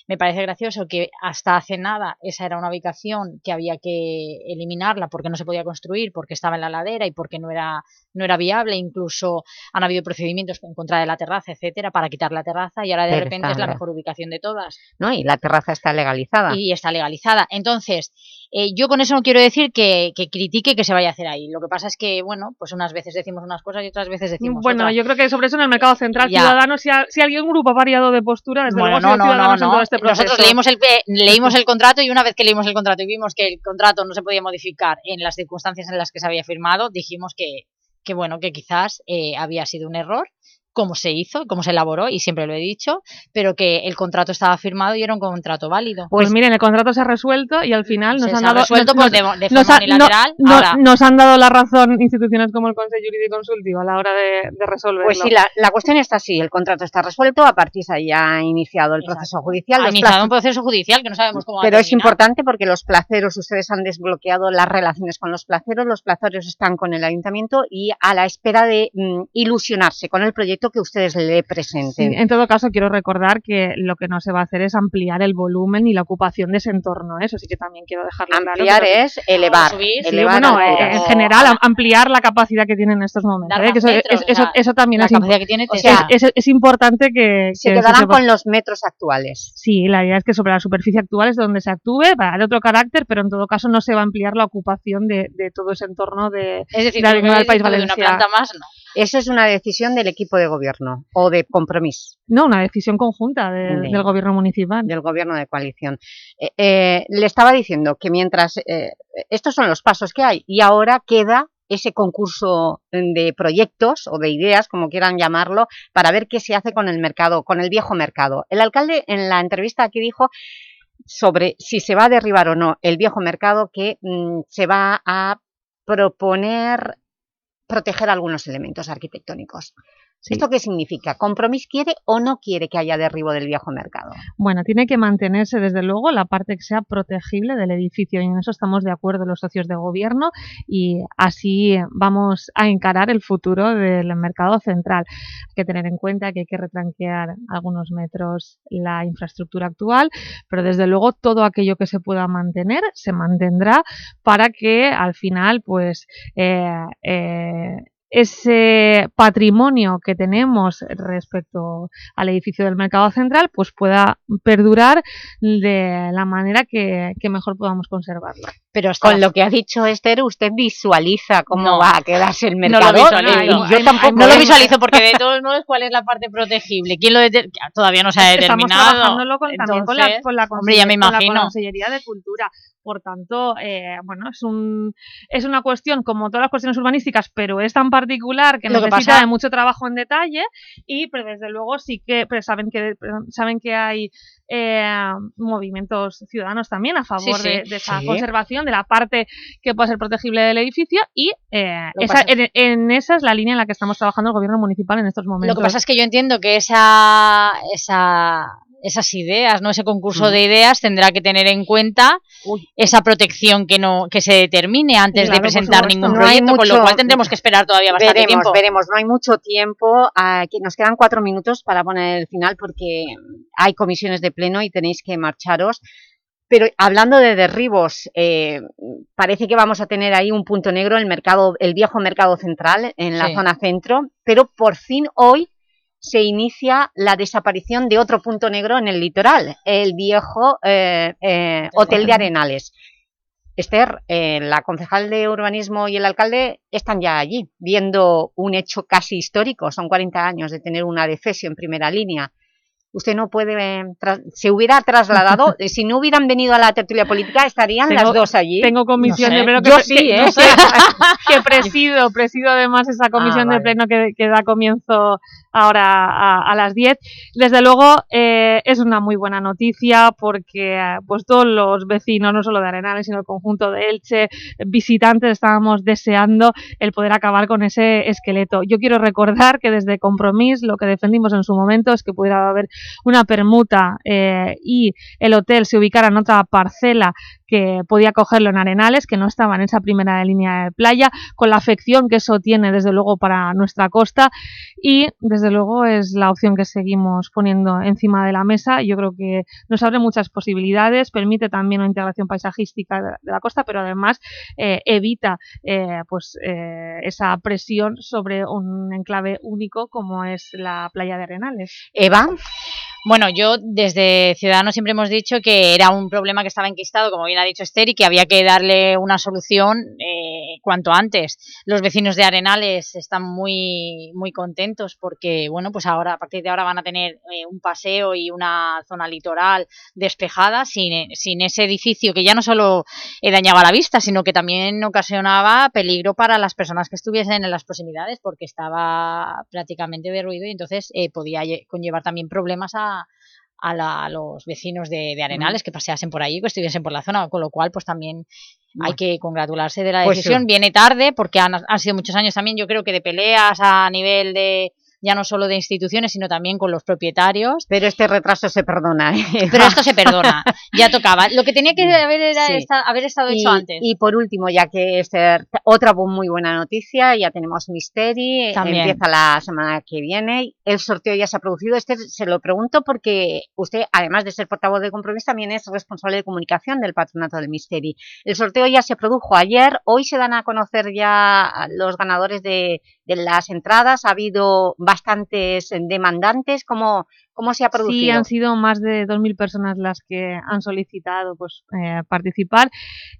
Me parece gracioso que hasta hace nada esa era una ubicación que había que eliminarla porque no se podía construir, porque estaba en la ladera y porque no era, no era viable. Incluso han habido procedimientos en contra de la terraza, etcétera, para quitar la terraza y ahora de Pero repente es la mejor ubicación de todas ¿no? Y la terraza está legalizada. y está legalizada. Entonces, eh, yo con eso no quiero decir que, que critique que se vaya a hacer ahí. Lo que pasa es que, bueno, pues unas veces decimos unas cosas y otras veces decimos Bueno, otras. yo creo que sobre eso en el mercado central Ya. ciudadano, si, ha- si alguien un grupo ha variado de postura, desde Bueno, luego no, no, no, Ciudadanos en no. todo este proceso. Nosotros leímos el, eh, leímos el contrato y una vez que leímos el contrato y vimos que el contrato no se podía modificar en las circunstancias en las que se había firmado, dijimos que, que bueno, que quizás eh, había sido un error cómo se hizo, cómo se elaboró, y siempre lo he dicho, pero que el contrato estaba firmado y era un contrato válido. Pues miren, el contrato se ha resuelto y al final nos Se- han se ha dado... resuelto, nos- pues, de- nos- de nos forma ha- unilateral. no- Ahora- nos han dado la razón instituciones como el Consejo Jurídico Consultivo a la hora de, de resolverlo. Pues sí, la, la cuestión está así, el contrato está resuelto, a partir de ahí ha iniciado el proceso judicial. Ha iniciado plazos- un proceso judicial que no sabemos cómo va a Pero es importante porque los placeros, ustedes han desbloqueado las relaciones con los placeros, los placeros están con el ayuntamiento y a la espera de mm, ilusionarse con el proyecto proyecto que ustedes le presenten. en todo caso, quiero recordar que lo que no se va a hacer es ampliar el volumen y la ocupación de ese entorno. ¿eh? Eso sí que también quiero dejarlo ampliar claro. es elevar. elevar bueno, eh, en general, ampliar la capacidad que tiene en estos momentos. ¿eh? Que eso, es, eso, eso, también es, que tiene o sea, es, es, importante que... Se que quedarán se con los metros actuales. Sí, la idea es que sobre la superficie actual es donde se actúe, para dar otro carácter, pero en todo caso no se va a ampliar la ocupación de, de todo ese entorno de, es decir, de la del País Valenciano. Una planta más, no. Eso es una decisión del equipo de gobierno o de compromiso. No, una decisión conjunta de, de, del gobierno municipal. Del gobierno de coalición. Eh, eh, le estaba diciendo que mientras... Eh, estos son los pasos que hay y ahora queda ese concurso de proyectos o de ideas, como quieran llamarlo, para ver qué se hace con el mercado, con el viejo mercado. El alcalde en la entrevista aquí dijo sobre si se va a derribar o no el viejo mercado que mmm, se va a proponer proteger algunos elementos arquitectónicos. Sí. ¿Esto qué significa? ¿Compromís quiere o no quiere que haya derribo del viejo mercado? Bueno, tiene que mantenerse desde luego la parte que sea protegible del edificio y en eso estamos de acuerdo los socios de gobierno y así vamos a encarar el futuro del mercado central. Hay que tener en cuenta que hay que retranquear algunos metros la infraestructura actual, pero desde luego todo aquello que se pueda mantener se mantendrá para que al final pues eh, eh, ese patrimonio que tenemos respecto al edificio del Mercado Central pues pueda perdurar de la manera que, que mejor podamos conservarlo. Pero con lo que ha dicho Esther, usted visualiza cómo no, va a quedarse el mercado. No lo visualizo, no, yo tampoco no lo visualizo porque de todos modos, ¿cuál es la parte protegible? ¿Quién lo todavía no se ha determinado? Estamos trabajándolo con, Entonces, también con la, con la, hombre, ya me imagino. Con la Consellería de Cultura. Por tanto, eh, bueno, es, un, es una cuestión como todas las cuestiones urbanísticas, pero es tan particular que Lo necesita que de mucho trabajo en detalle y pero desde luego sí que pero saben que saben que hay eh, movimientos ciudadanos también a favor sí, sí. De, de, esa sí. conservación, de la parte que puede ser protegible del edificio y eh, esa, en, en, esa es la línea en la que estamos trabajando el gobierno municipal en estos momentos. Lo que pasa es que yo entiendo que esa, esa esas ideas, ¿no? Ese concurso mm. de ideas tendrá que tener en cuenta Uy. esa protección que no que se determine antes claro, de presentar ningún proyecto, no mucho, con lo cual tendremos que esperar todavía bastante veremos, tiempo. Veremos, no hay mucho tiempo, uh, que nos quedan cuatro minutos para poner el final porque hay comisiones de pleno y tenéis que marcharos. Pero hablando de derribos, eh, parece que vamos a tener ahí un punto negro, el mercado, el viejo mercado central en la sí. zona centro, pero por fin hoy se inicia la desaparición de otro punto negro en el litoral, el viejo eh, eh, Hotel de Arenales. Esther, eh, la concejal de urbanismo y el alcalde están ya allí, viendo un hecho casi histórico, son 40 años de tener una defesio en primera línea. Usted no puede, se hubiera trasladado, si no hubieran venido a la tertulia política, estarían tengo, las dos allí. Tengo comisión no sé. de pleno que, Yo sí, ¿eh? no sé, que presido, presido además esa comisión ah, vale. de pleno que, que da comienzo ahora a, a, las 10. Desde luego eh, es una muy buena noticia porque pues todos los vecinos, no solo de Arenales, sino el conjunto de Elche, visitantes, estábamos deseando el poder acabar con ese esqueleto. Yo quiero recordar que desde Compromís lo que defendimos en su momento es que pudiera haber una permuta eh, y el hotel se ubicara en otra parcela que podía cogerlo en Arenales, que no estaba en esa primera línea de playa, con la afección que eso tiene desde luego para nuestra costa y desde luego es la opción que seguimos poniendo encima de la mesa. Yo creo que nos abre muchas posibilidades, permite también una integración paisajística de la costa, pero además eh, evita eh, pues eh, esa presión sobre un enclave único como es la playa de Arenales. Eva. Bueno, yo desde Ciudadanos siempre hemos dicho que era un problema que estaba enquistado, como bien ha dicho Esther, y que había que darle una solución eh, cuanto antes. Los vecinos de Arenales están muy, muy contentos porque, bueno, pues ahora, a partir de ahora van a tener eh, un paseo y una zona litoral despejada sin, sin ese edificio que ya no solo eh, dañaba la vista, sino que también ocasionaba peligro para las personas que estuviesen en las proximidades porque estaba prácticamente derruido y entonces eh, podía conllevar también problemas a a, la, a, los vecinos de, de Arenales mm. que paseasen por allí, que estuviesen por la zona, con lo cual pues también bueno. hay que congratularse de la decisión. Pues sí. Viene tarde porque han, han, sido muchos años también, yo creo que de peleas a nivel de, ya no solo de instituciones, sino también con los propietarios. Pero este retraso se perdona. ¿eh? Pero esto se perdona, ya tocaba. Lo que tenía que haber, era Sí. esta- haber estado hecho y, antes. y por último, ya que es eh, otra muy buena noticia, ya tenemos Misteri, También. empieza la semana que viene, el sorteo ya se ha producido, este se lo pregunto porque usted, además de ser portavoz de compromiso, también es responsable de comunicación del patronato del Misteri. El sorteo ya se produjo ayer, hoy se dan a conocer ya los ganadores de, de las entradas, ha habido bastantes demandantes, ¿cómo, cómo se ha producido? Sí, han sido más de 2.000 personas las que han solicitado pues, eh, participar.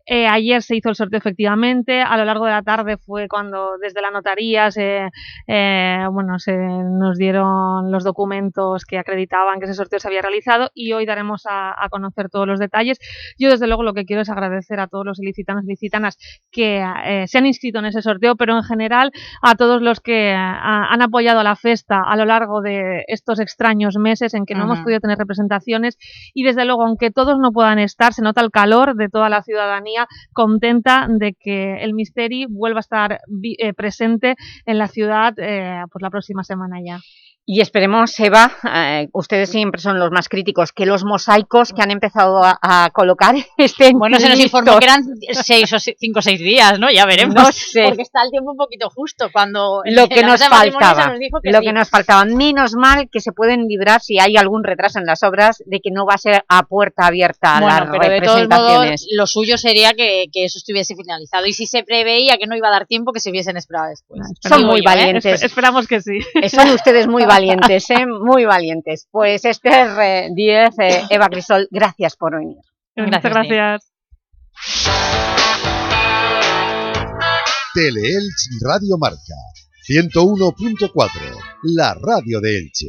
Eh, ayer se hizo el sorteo efectivamente, a lo largo de la tarde fue cuando desde la notaría se, eh, bueno, se nos dieron los documentos que acreditaban que ese sorteo se había realizado y hoy daremos a, a conocer todos los detalles. Yo desde luego lo que quiero es agradecer a todos los ilicitanos y ilicitanas que eh, se han inscrito en ese sorteo, pero en general a todos los que eh, ha- han apoyado a la festa a lo largo de estos extraños meses en que no hemos podido tener representaciones y desde luego, aunque todos no puedan estar, se nota el calor de toda la ciudadanía contenta de que el Misteri vuelva a estar vi- eh, presente en la ciudad eh, pues la próxima semana ya. Y esperemos, Eva, eh, ustedes siempre son los más críticos, que los mosaicos que han empezado a, a colocar estén Bueno, se nos listos. informó que eran seis o cinco o seis días, ¿no? Ya veremos. No sé. Porque está el tiempo un poquito justo cuando... Lo que nos faltaba, nos dijo que lo sí. que nos faltaba. Menos mal que se pueden librar si hay algún retraso en las obras de que no va a ser a puerta abierta Bueno, las pero de todos modos, representaciones. lo suyo sería que, que eso estuviese finalizado. Y si se preveía que no iba a dar tiempo, que se hubiesen esperado después. Son muy yo, ¿eh? valientes. Esperamos que sí. Son ustedes muy valientes, ¿eh? muy valientes. Pues Esther eh, Díez, eh, Eva Crisol, gracias por venir. Muchas Gracias, gracias. Teleelch Radio Marca 101.4, la radio de Elche.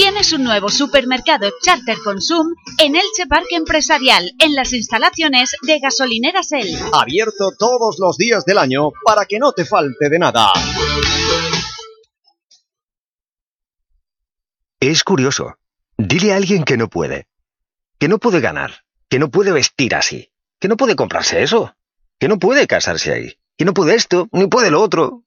Tienes un nuevo supermercado Charter Consum en Elche Parque Empresarial, en las instalaciones de Gasolineras El. Abierto todos los días del año para que no te falte de nada. Es curioso. Dile a alguien que no puede. Que no puede ganar. Que no puede vestir así. Que no puede comprarse eso. Que no puede casarse ahí. Que no puede esto, ni puede lo otro.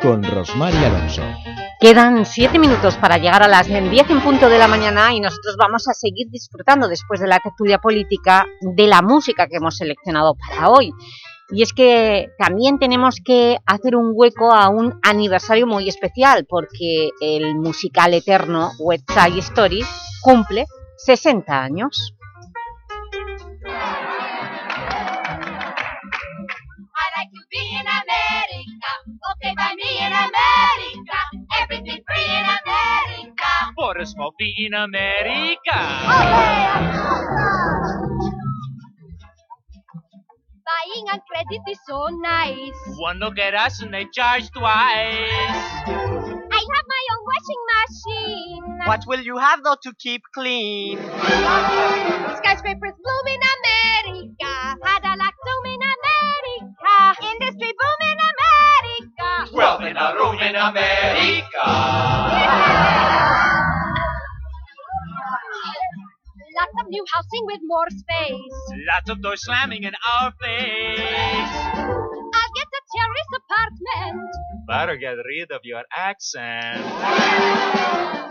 con Rosmar y Alonso. Quedan siete minutos para llegar a las 10 en punto de la mañana y nosotros vamos a seguir disfrutando después de la tertulia política de la música que hemos seleccionado para hoy. Y es que también tenemos que hacer un hueco a un aniversario muy especial porque el musical eterno West Side Story cumple 60 años. I like to be in America. Okay, by me in America. Everything free in America. for a small fee in America. Buying on credit is so nice. One look at us and they charge twice. I have my own washing machine. What will you have though to keep clean? Skyscrapers bloom in America. America. Lots of new housing with more space. Lots of doors slamming in our face. I'll get a terrace apartment. Better get rid of your accent.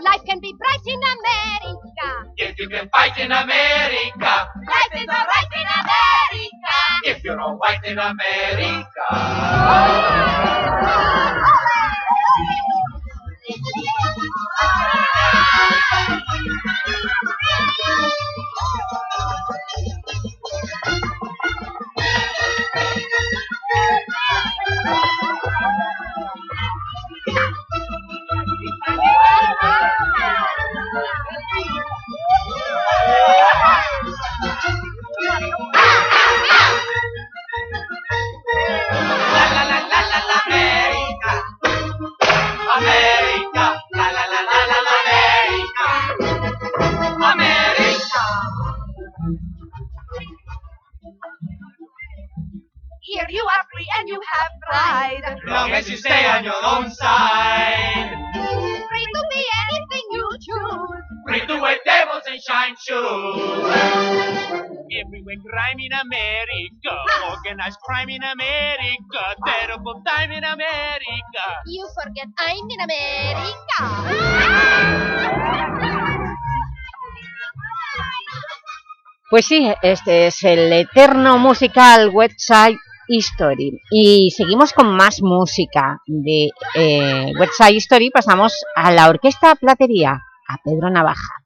Life can be bright in America. If you can fight in America. Life is alright in America. If you're all white in America. Oh! La Crime in America. Terrible time in America. You forget I'm in America. Pues sí, este es el eterno musical Website History. Y seguimos con más música de eh, Website History. Pasamos a la Orquesta Platería, a Pedro Navaja.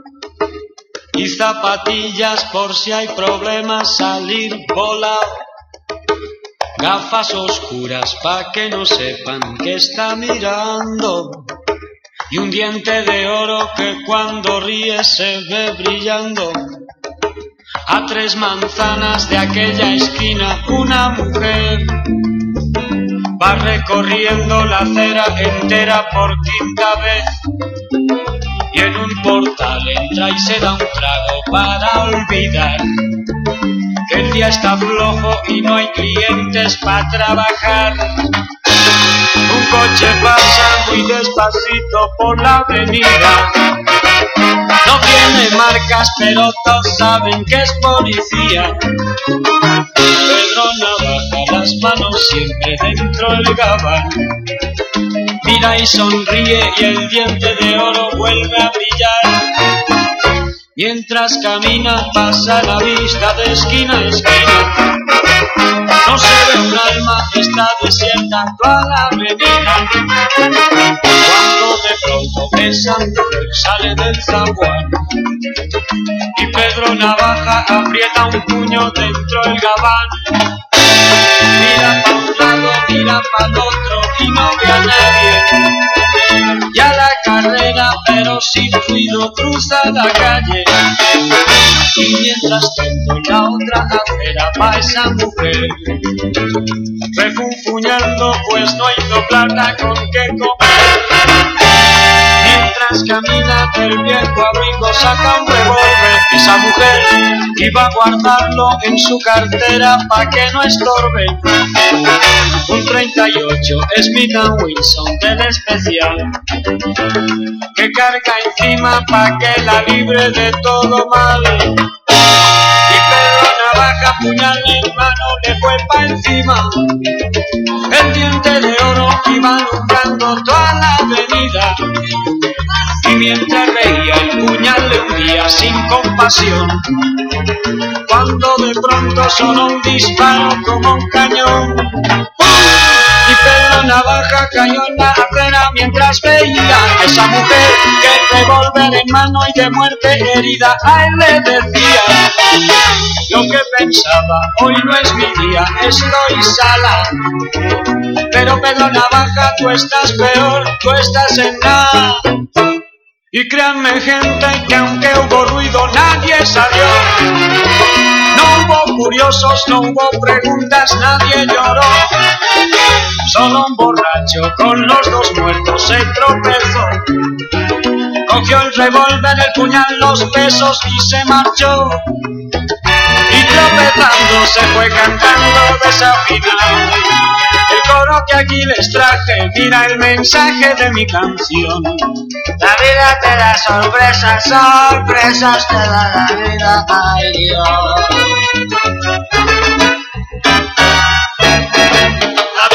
y zapatillas por si hay problemas salir volado. Gafas oscuras pa' que no sepan que está mirando. Y un diente de oro que cuando ríe se ve brillando. A tres manzanas de aquella esquina una mujer va recorriendo la acera entera por quinta vez. Y en un portal entra y se da un trago para olvidar que el día está flojo y no hay clientes para trabajar. Un coche pasa muy despacito por la avenida. No tiene marcas, pero todos saben que es policía. Pedro Navaja, las manos siempre dentro del gabán. Y sonríe y el diente de oro vuelve a brillar. Mientras camina pasa la vista de esquina a esquina. No se ve un alma, está desierta toda la avenida. Cuando de pronto esa mujer sale del zaguán y Pedro Navaja aprieta un puño dentro del gabán. Mira pa' un lado, mira pa' el otro y no ve a nadie. Ya la carrera, pero sin ruido, cruza la calle. Y mientras tanto en la otra acera va esa mujer Refunfuñando pues no hizo plata con qué comer Camina el viejo abrigo saca un revólver Esa mujer iba a guardarlo en su cartera pa' que no estorbe Un 38 Smith Wilson del especial Que carga encima pa' que la libre de todo mal y Pedro navaja, puñal en mano, le fue pa' encima. El diente de oro iba alumbrando toda la avenida. Mientras reía el puñal le hundía sin compasión. Cuando de pronto sonó un disparo como un cañón. Y Pedro Navaja cayó en la acera mientras veía a esa mujer que revólver en mano y de muerte herida a él le decía lo que pensaba, hoy no es mi día, estoy sala. Pero Pedro Navaja, tú estás peor, tú estás en nada. Y créanme gente que aunque hubo ruido nadie salió. No hubo curiosos, no hubo preguntas, nadie lloró. Solo un borracho con los dos muertos se tropezó. Cogió el revólver, el puñal, los pesos y se marchó. Y tropezando se fue cantando desafinado. Coro que aquí les traje, mira el mensaje de mi canción. La vida te da sorpresas, sorpresas te da la vida, ay La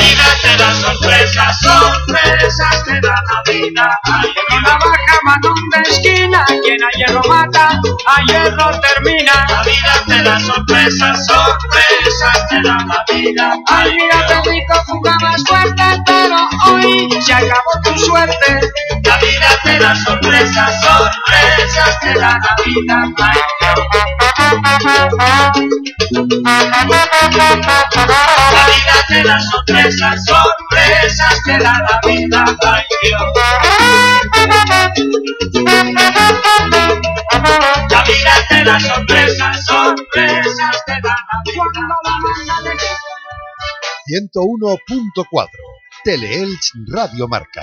vida te da sorpresas, sorpresas te da la vida. Ay, una baja manón de esquina, quien a hierro mata, a hierro termina. La vida te da sorpresas, sorpresas te da la vida. Ay, mira rico jugabas fuerte, pero hoy se acabó tu suerte. La vida te da sorpresas, sorpresas te da la vida. La te da sorpresas, te da la vida. Ay, La vida te da sorpresas, sorpresas te da la vida. 101.4 Teleelch Radio Marca.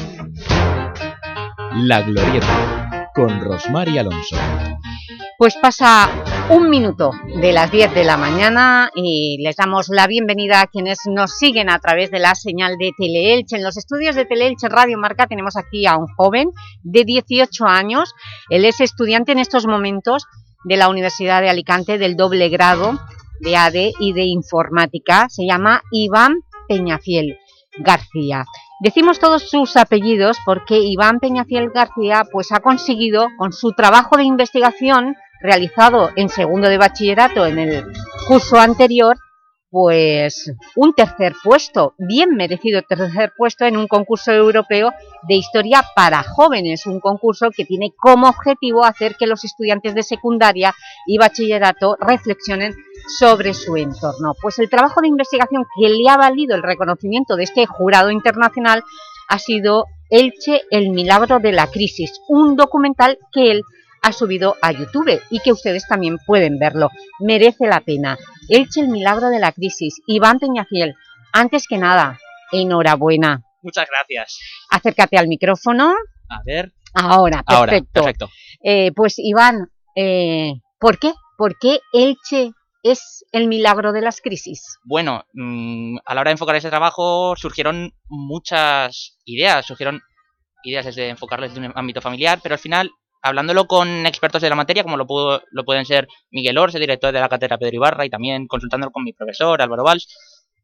La Glorieta, con Rosmar y Alonso. Pues pasa un minuto de las 10 de la mañana y les damos la bienvenida a quienes nos siguen a través de la señal de Teleelche. En los estudios de Teleelche Radio Marca tenemos aquí a un joven de 18 años. Él es estudiante en estos momentos de la Universidad de Alicante del doble grado de AD y de Informática. Se llama Iván Peñafiel García. Decimos todos sus apellidos porque Iván Peñafiel García pues, ha conseguido, con su trabajo de investigación realizado en segundo de bachillerato en el curso anterior, pues un tercer puesto, bien merecido tercer puesto en un concurso europeo de historia para jóvenes, un concurso que tiene como objetivo hacer que los estudiantes de secundaria y bachillerato reflexionen sobre su entorno. Pues el trabajo de investigación que le ha valido el reconocimiento de este jurado internacional ha sido Elche, el milagro de la crisis, un documental que él ha subido a YouTube y que ustedes también pueden verlo. Merece la pena. Elche, el milagro de la crisis. Iván Peñafiel, antes que nada, enhorabuena. Muchas gracias. Acércate al micrófono. A ver. Ahora, Ahora, perfecto. perfecto. Eh, pues Iván, eh, ¿por qué? ¿Por qué Elche es el milagro de las crisis? Bueno, mm, a la hora de enfocar ese trabajo surgieron muchas ideas, surgieron ideas desde enfocarles desde un ámbito familiar, pero al final, hablándolo con expertos de la materia, como lo, pudo- pueden ser Miguel Orse, director de la cátedra Pedro Ibarra, y también consultándolo con mi profesor Álvaro Valls,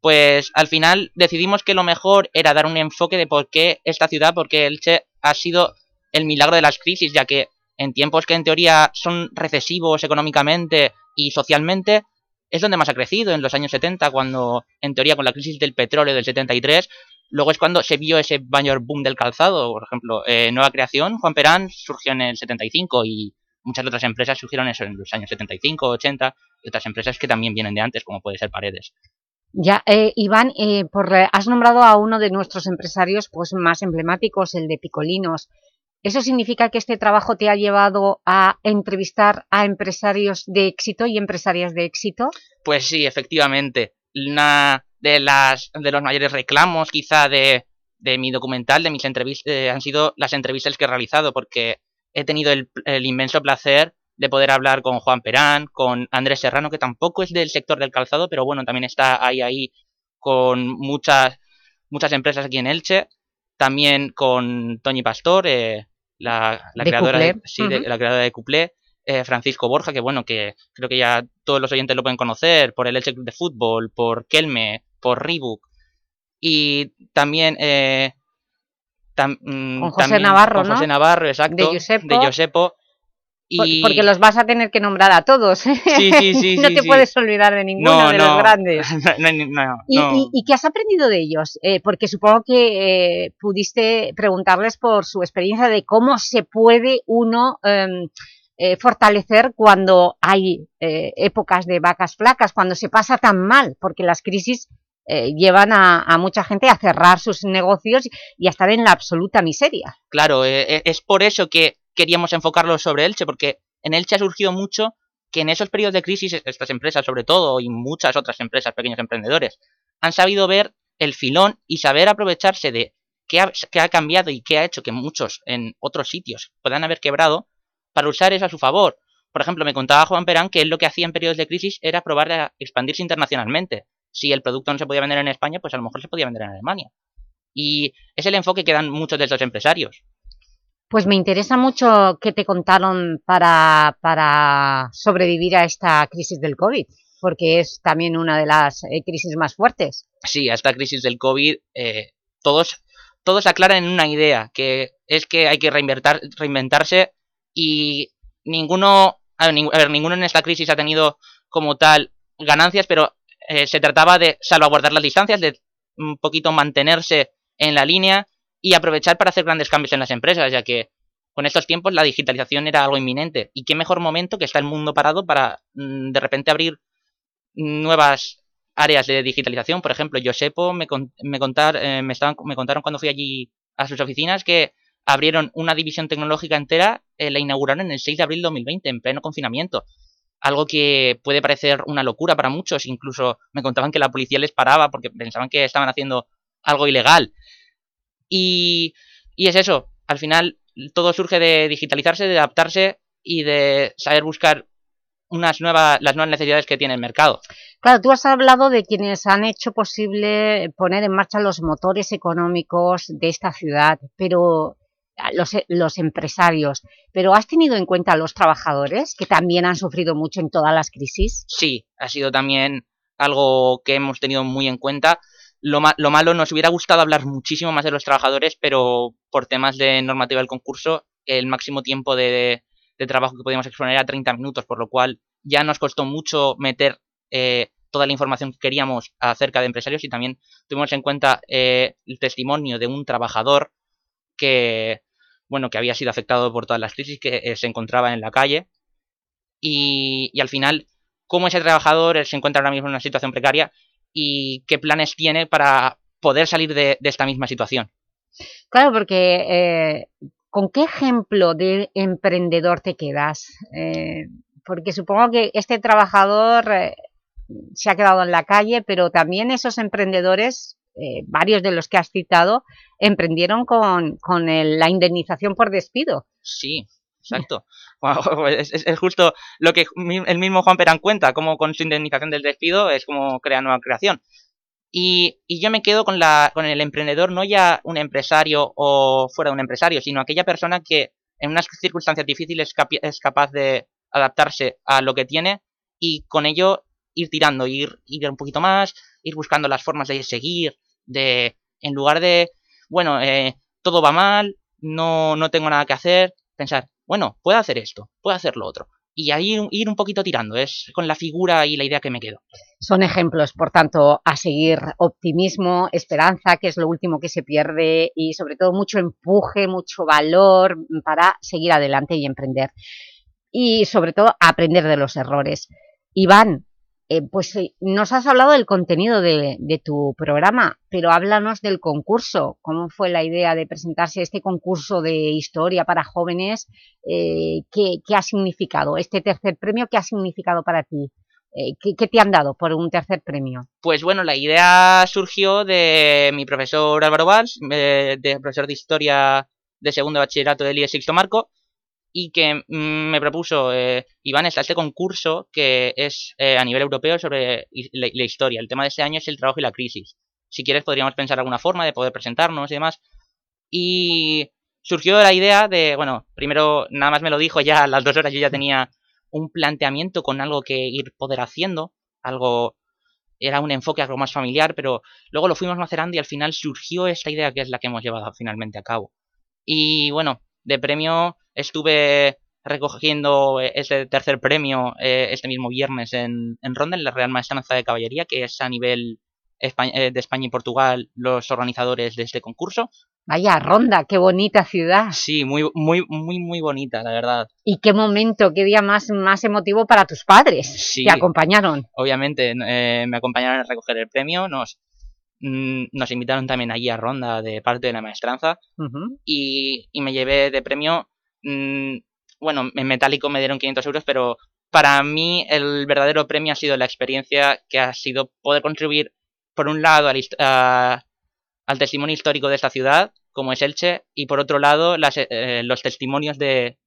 pues al final decidimos que lo mejor era dar un enfoque de por qué esta ciudad, porque Elche ha sido el milagro de las crisis, ya que en tiempos que en teoría son recesivos económicamente y socialmente, es donde más ha crecido, en los años 70, cuando en teoría con la crisis del petróleo del 73, luego es cuando se vio ese mayor boom del calzado, por ejemplo, eh, Nueva Creación, Juan Perán surgió en el 75 y muchas otras empresas surgieron eso en los años 75, 80 y otras empresas que también vienen de antes, como puede ser Paredes. Ya, eh, Iván, eh, por, eh, has nombrado a uno de nuestros empresarios pues, más emblemáticos, el de Picolinos. ¿Eso significa que este trabajo te ha llevado a entrevistar a empresarios de éxito y empresarias de éxito? Pues sí, efectivamente. Una de, las, de los mayores reclamos quizá de, de mi documental, de mis entrevistas, eh, han sido las entrevistas que he realizado, porque he tenido el, el, inmenso placer de poder hablar con Juan Perán, con Andrés Serrano, que tampoco es del sector del calzado, pero bueno, también está ahí, ahí con muchas, muchas empresas aquí en Elche, también con Toñi Pastor, eh, la, la, de creadora de, sí, de, la creadora de Cuplé, eh, Francisco Borja, que bueno, que creo que ya todos los oyentes lo pueden conocer, por el Elche Club de Fútbol, por Kelme, por Reebok, y también... Eh, tam, con José también Navarro, con José ¿no? Navarro, exacto, de Josepo. de y... Porque los vas a tener que nombrar a todos. ¿eh? Sí, sí, sí. no te puedes olvidar de ninguno no, de no. los grandes. no, no, ¿Y, y, y qué has aprendido de ellos? Eh, porque supongo que eh, pudiste preguntarles por su experiencia de cómo se puede uno eh, eh, fortalecer cuando hay eh, épocas de vacas flacas, cuando se pasa tan mal, porque las crisis eh, llevan a, mucha gente a cerrar sus negocios y a estar en la absoluta miseria. Claro, eh, es por eso que queríamos enfocarlo sobre Elche, porque en Elche ha surgido mucho que en esos periodos de crisis, estas empresas sobre todo, y muchas otras empresas, pequeños emprendedores, han sabido ver el filón y saber aprovecharse de qué ha, qué ha cambiado y qué ha hecho que muchos en otros sitios puedan haber quebrado para usar eso a su favor. Por ejemplo, me contaba Juan Perán que él lo que hacía en periodos de crisis era probar a expandirse internacionalmente. Si el producto no se podía vender en España, pues a lo mejor se podía vender en Alemania. Y es el enfoque que dan muchos de estos empresarios. Pues me interesa mucho qué te contaron para, para sobrevivir a esta crisis del COVID, porque es también una de las eh, crisis más fuertes. Sí, a esta crisis del COVID eh, todos, todos aclaran en una idea, que es que hay que reinventar, reinventarse y ninguno, a ver, ninguno en esta crisis ha tenido como tal ganancias, pero eh, se trataba de salvaguardar las distancias, de un poquito mantenerse en la línea y aprovechar para hacer grandes cambios en las empresas, ya que con estos tiempos la digitalización era algo inminente. Y qué mejor momento que está el mundo parado para mm, de repente abrir nuevas áreas de digitalización. Por ejemplo, Josepo me, me, contar, eh, me, estaban, me contaron cuando fui allí a sus oficinas que abrieron una división tecnológica entera, eh, la inauguraron el 6 de abril de 2020, en pleno confinamiento. Algo que puede parecer una locura para muchos, incluso me contaban que la policía les paraba porque pensaban que estaban haciendo algo ilegal. Y, y es eso, al final todo surge de digitalizarse, de adaptarse y de saber buscar unas nuevas, las nuevas necesidades que tiene el mercado. Claro, tú has hablado de quienes han hecho posible poner en marcha los motores económicos de esta ciudad, pero los, los empresarios, pero ¿has tenido en cuenta a los trabajadores que también han sufrido mucho en todas las crisis? Sí, ha sido también algo que hemos tenido muy en cuenta. Lo, ma lo, malo, nos hubiera gustado hablar muchísimo más de los trabajadores, pero por temas de normativa del concurso, el máximo tiempo de, de trabajo que podíamos exponer era 30 minutos, por lo cual ya nos costó mucho meter eh, toda la información que queríamos acerca de empresarios y también tuvimos en cuenta eh, el testimonio de un trabajador que, bueno, que había sido afectado por todas las crisis, que eh, se encontraba en la calle y, y al final, cómo ese trabajador se encuentra ahora mismo en una situación precaria y qué planes tiene para poder salir de, esta misma situación. Claro, porque eh, ¿con qué ejemplo de emprendedor te quedas? Eh, porque supongo que este trabajador se ha quedado en la calle, pero también esos emprendedores, eh, varios de los que has citado, emprendieron con, con la indemnización por despido. Sí, exacto. es, justo lo que el mismo Juan Perán cuenta, como con su indemnización del despido es como crea nueva creación. Y, y, yo me quedo con, la, con el emprendedor, no ya un empresario o fuera de un empresario, sino aquella persona que en unas circunstancias difíciles es capaz de adaptarse a lo que tiene y con ello ir tirando, ir, ir un poquito más, ir buscando las formas de seguir, de en lugar de, bueno, eh, todo va mal, no, no tengo nada que hacer, pensar, bueno, puedo hacer esto, puedo hacer lo otro. Y ahí ir un poquito tirando, es con la figura y la idea que me quedo. Son ejemplos, por tanto, a seguir optimismo, esperanza, que es lo último que se pierde, y sobre todo mucho empuje, mucho valor para seguir adelante y emprender. Y sobre todo, aprender de los errores. Iván, Eh, pues eh, nos has hablado del contenido de, de, tu programa, pero háblanos del concurso. ¿Cómo fue la idea de presentarse este concurso de historia para jóvenes? Eh, ¿qué, ¿qué, ha significado? ¿Este tercer premio qué ha significado para ti? Eh, ¿qué, ¿qué, te han dado por un tercer premio? Pues bueno, la idea surgió de mi profesor Álvaro Valls, de, de profesor de historia de segundo bachillerato del IE Sixto Marco, y que mm, me propuso, eh, Iván, está este concurso que es eh, a nivel europeo sobre la, historia. El tema de este año es el trabajo y la crisis. Si quieres podríamos pensar alguna forma de poder presentarnos y demás. Y surgió la idea de, bueno, primero nada más me lo dijo ya a las dos horas, yo ya tenía un planteamiento con algo que ir poder haciendo, algo era un enfoque algo más familiar, pero luego lo fuimos macerando y al final surgió esta idea que es la que hemos llevado finalmente a cabo. Y bueno, de premio estuve recogiendo este tercer premio eh, este mismo viernes en, en, Ronda, en la Real Maestranza de Caballería, que es a nivel España, eh, de España y Portugal los organizadores de este concurso. Vaya, Ronda, qué bonita ciudad. Sí, muy, muy, muy, muy bonita, la verdad. ¿Y qué momento, qué día más, más emotivo para tus padres? Sí, ¿Te acompañaron? Obviamente, eh, me acompañaron a recoger el premio, nos, nos invitaron también allí a Ronda de parte de la maestranza uh -huh. y, y, me llevé de premio, mmm, bueno, en metálico me dieron 500 euros, pero para mí el verdadero premio ha sido la experiencia que ha sido poder contribuir, por un lado, al, a, al testimonio histórico de esta ciudad, como es Elche, y por otro lado, las, eh, los testimonios de,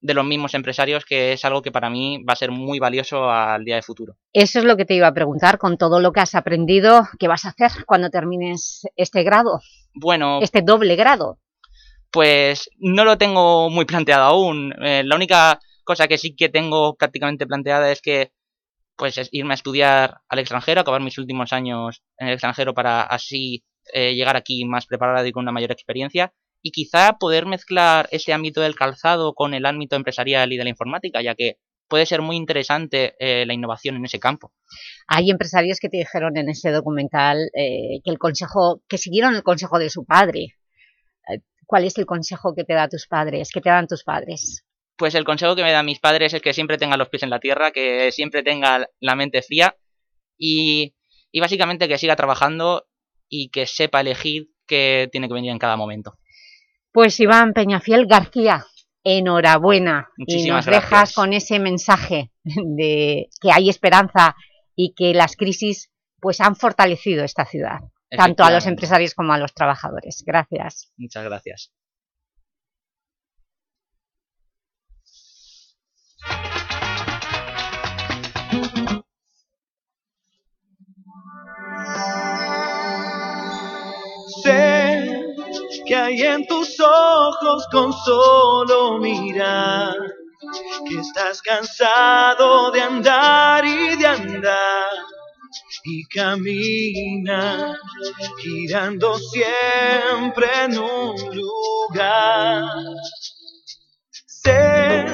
de los mismos empresarios, que es algo que para mí va a ser muy valioso al día de futuro. Eso es lo que te iba a preguntar, con todo lo que has aprendido, ¿qué vas a hacer cuando termines este grado? Bueno... Este doble grado. Pues no lo tengo muy planteado aún. Eh, la única cosa que sí que tengo prácticamente planteada es que pues es irme a estudiar al extranjero, acabar mis últimos años en el extranjero para así eh, llegar aquí más preparado y con una mayor experiencia y quizá poder mezclar ese ámbito del calzado con el ámbito empresarial y de la informática, ya que puede ser muy interesante eh, la innovación en ese campo. Hay empresarios que te dijeron en ese documental eh, que el consejo, que siguieron el consejo de su padre. Eh, ¿Cuál es el consejo que te da tus padres, que te dan tus padres? Pues el consejo que me dan mis padres es que siempre tenga los pies en la tierra, que siempre tenga la mente fría y, y básicamente que siga trabajando y que sepa elegir qué tiene que venir en cada momento. Pues Iván Peñafiel García, enhorabuena. Muchísimas y nos gracias. dejas con ese mensaje de que hay esperanza y que las crisis pues han fortalecido esta ciudad, tanto a los empresarios como a los trabajadores. Gracias. Muchas gracias. Hay en tus ojos con solo mirar que estás cansado de andar y de andar y camina girando siempre en un lugar. Sé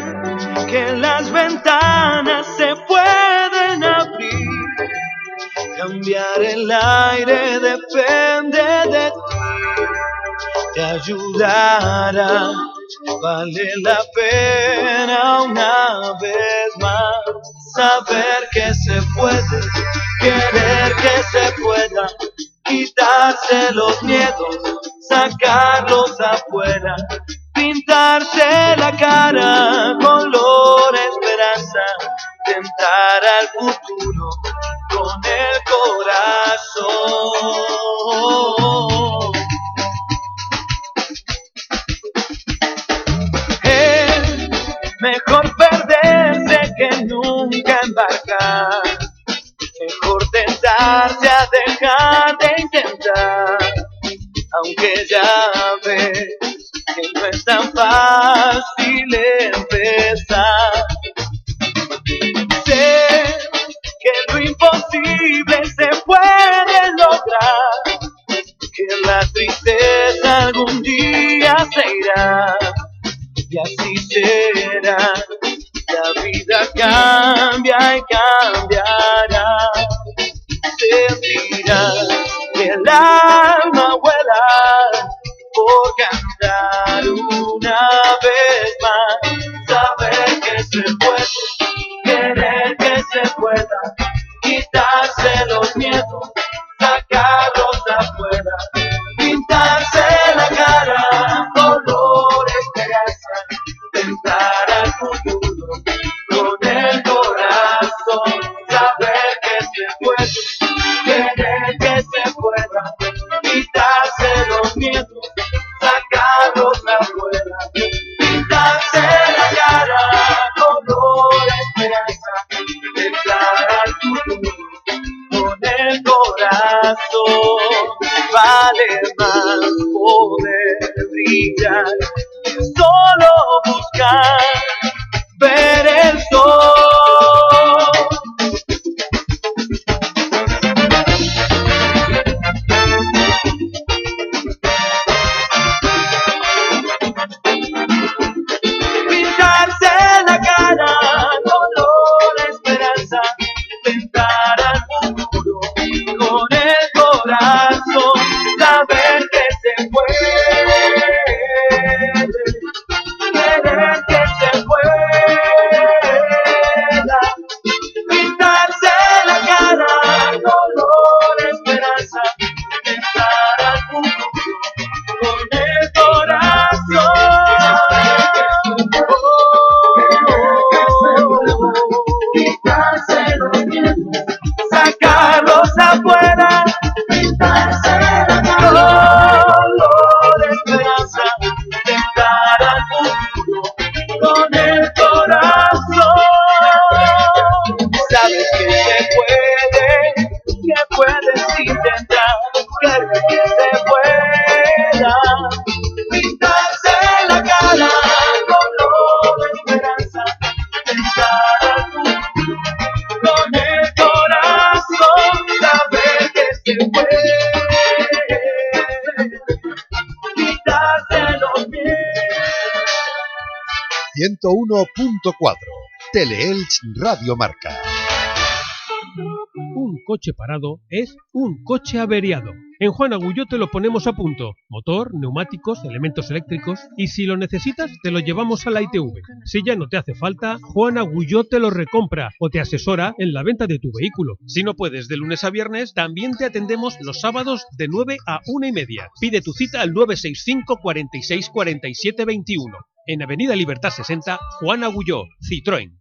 que las ventanas se pueden abrir, cambiar el aire depende de ti, te ayudará, vale la pena una vez más saber que se puede, querer que se pueda, quitarse los miedos, sacarlos afuera, pintarse la cara, color esperanza, tentar al futuro con el corazón. Tentarse a dejar de intentar, aunque ya ves que no es tan fácil empezar. Sé que lo imposible se puede lograr, que la tristeza algún día se irá, y así será. La vida cambia y cambiará. Saber que se puede quitarse los miedos. 101.4 Teleelch Radio Marca. Un coche parado es un coche averiado. En Juan Agulló te lo ponemos a punto. Motor, neumáticos, elementos eléctricos y si lo necesitas te lo llevamos a la ITV. Si ya no te hace falta, Juan Agulló te lo recompra o te asesora en la venta de tu vehículo. Si no puedes de lunes a viernes, también te atendemos los sábados de 9 a 1 y media. Pide tu cita al 965 46 47 21. En Avenida Libertad 60, Juan Agulló, Citroën.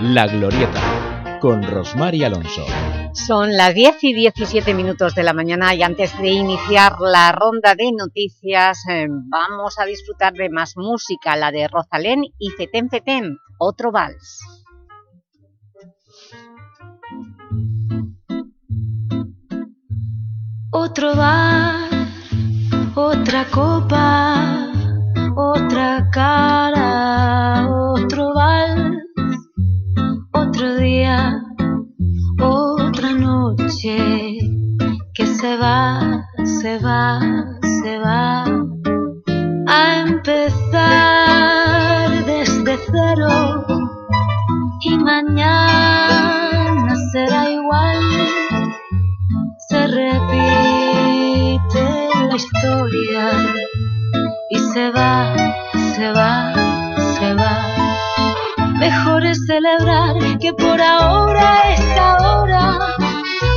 La Glorieta, con Rosmar y Alonso. Son las 10 y 17 minutos de la mañana y antes de iniciar la ronda de noticias eh, vamos a disfrutar de más música, la de Rosalén y Fetén Fetén, otro vals. Otro bar, otra copa, otra cara, otro vals, otro día, otra noche que se va, se va, se va a empezar desde cero y mañana será igual. Se repite la historia y se va, se va, se va. Mejor es celebrar que por ahora es ahora.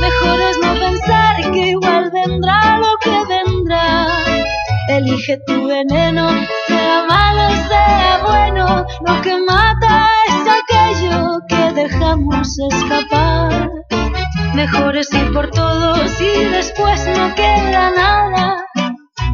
Mejor es no pensar que igual vendrá lo que vendrá. Elige tu veneno, sea malo, sea bueno. Lo que mata es aquello que dejamos escapar. Mejor es ir por todos y después no queda nada.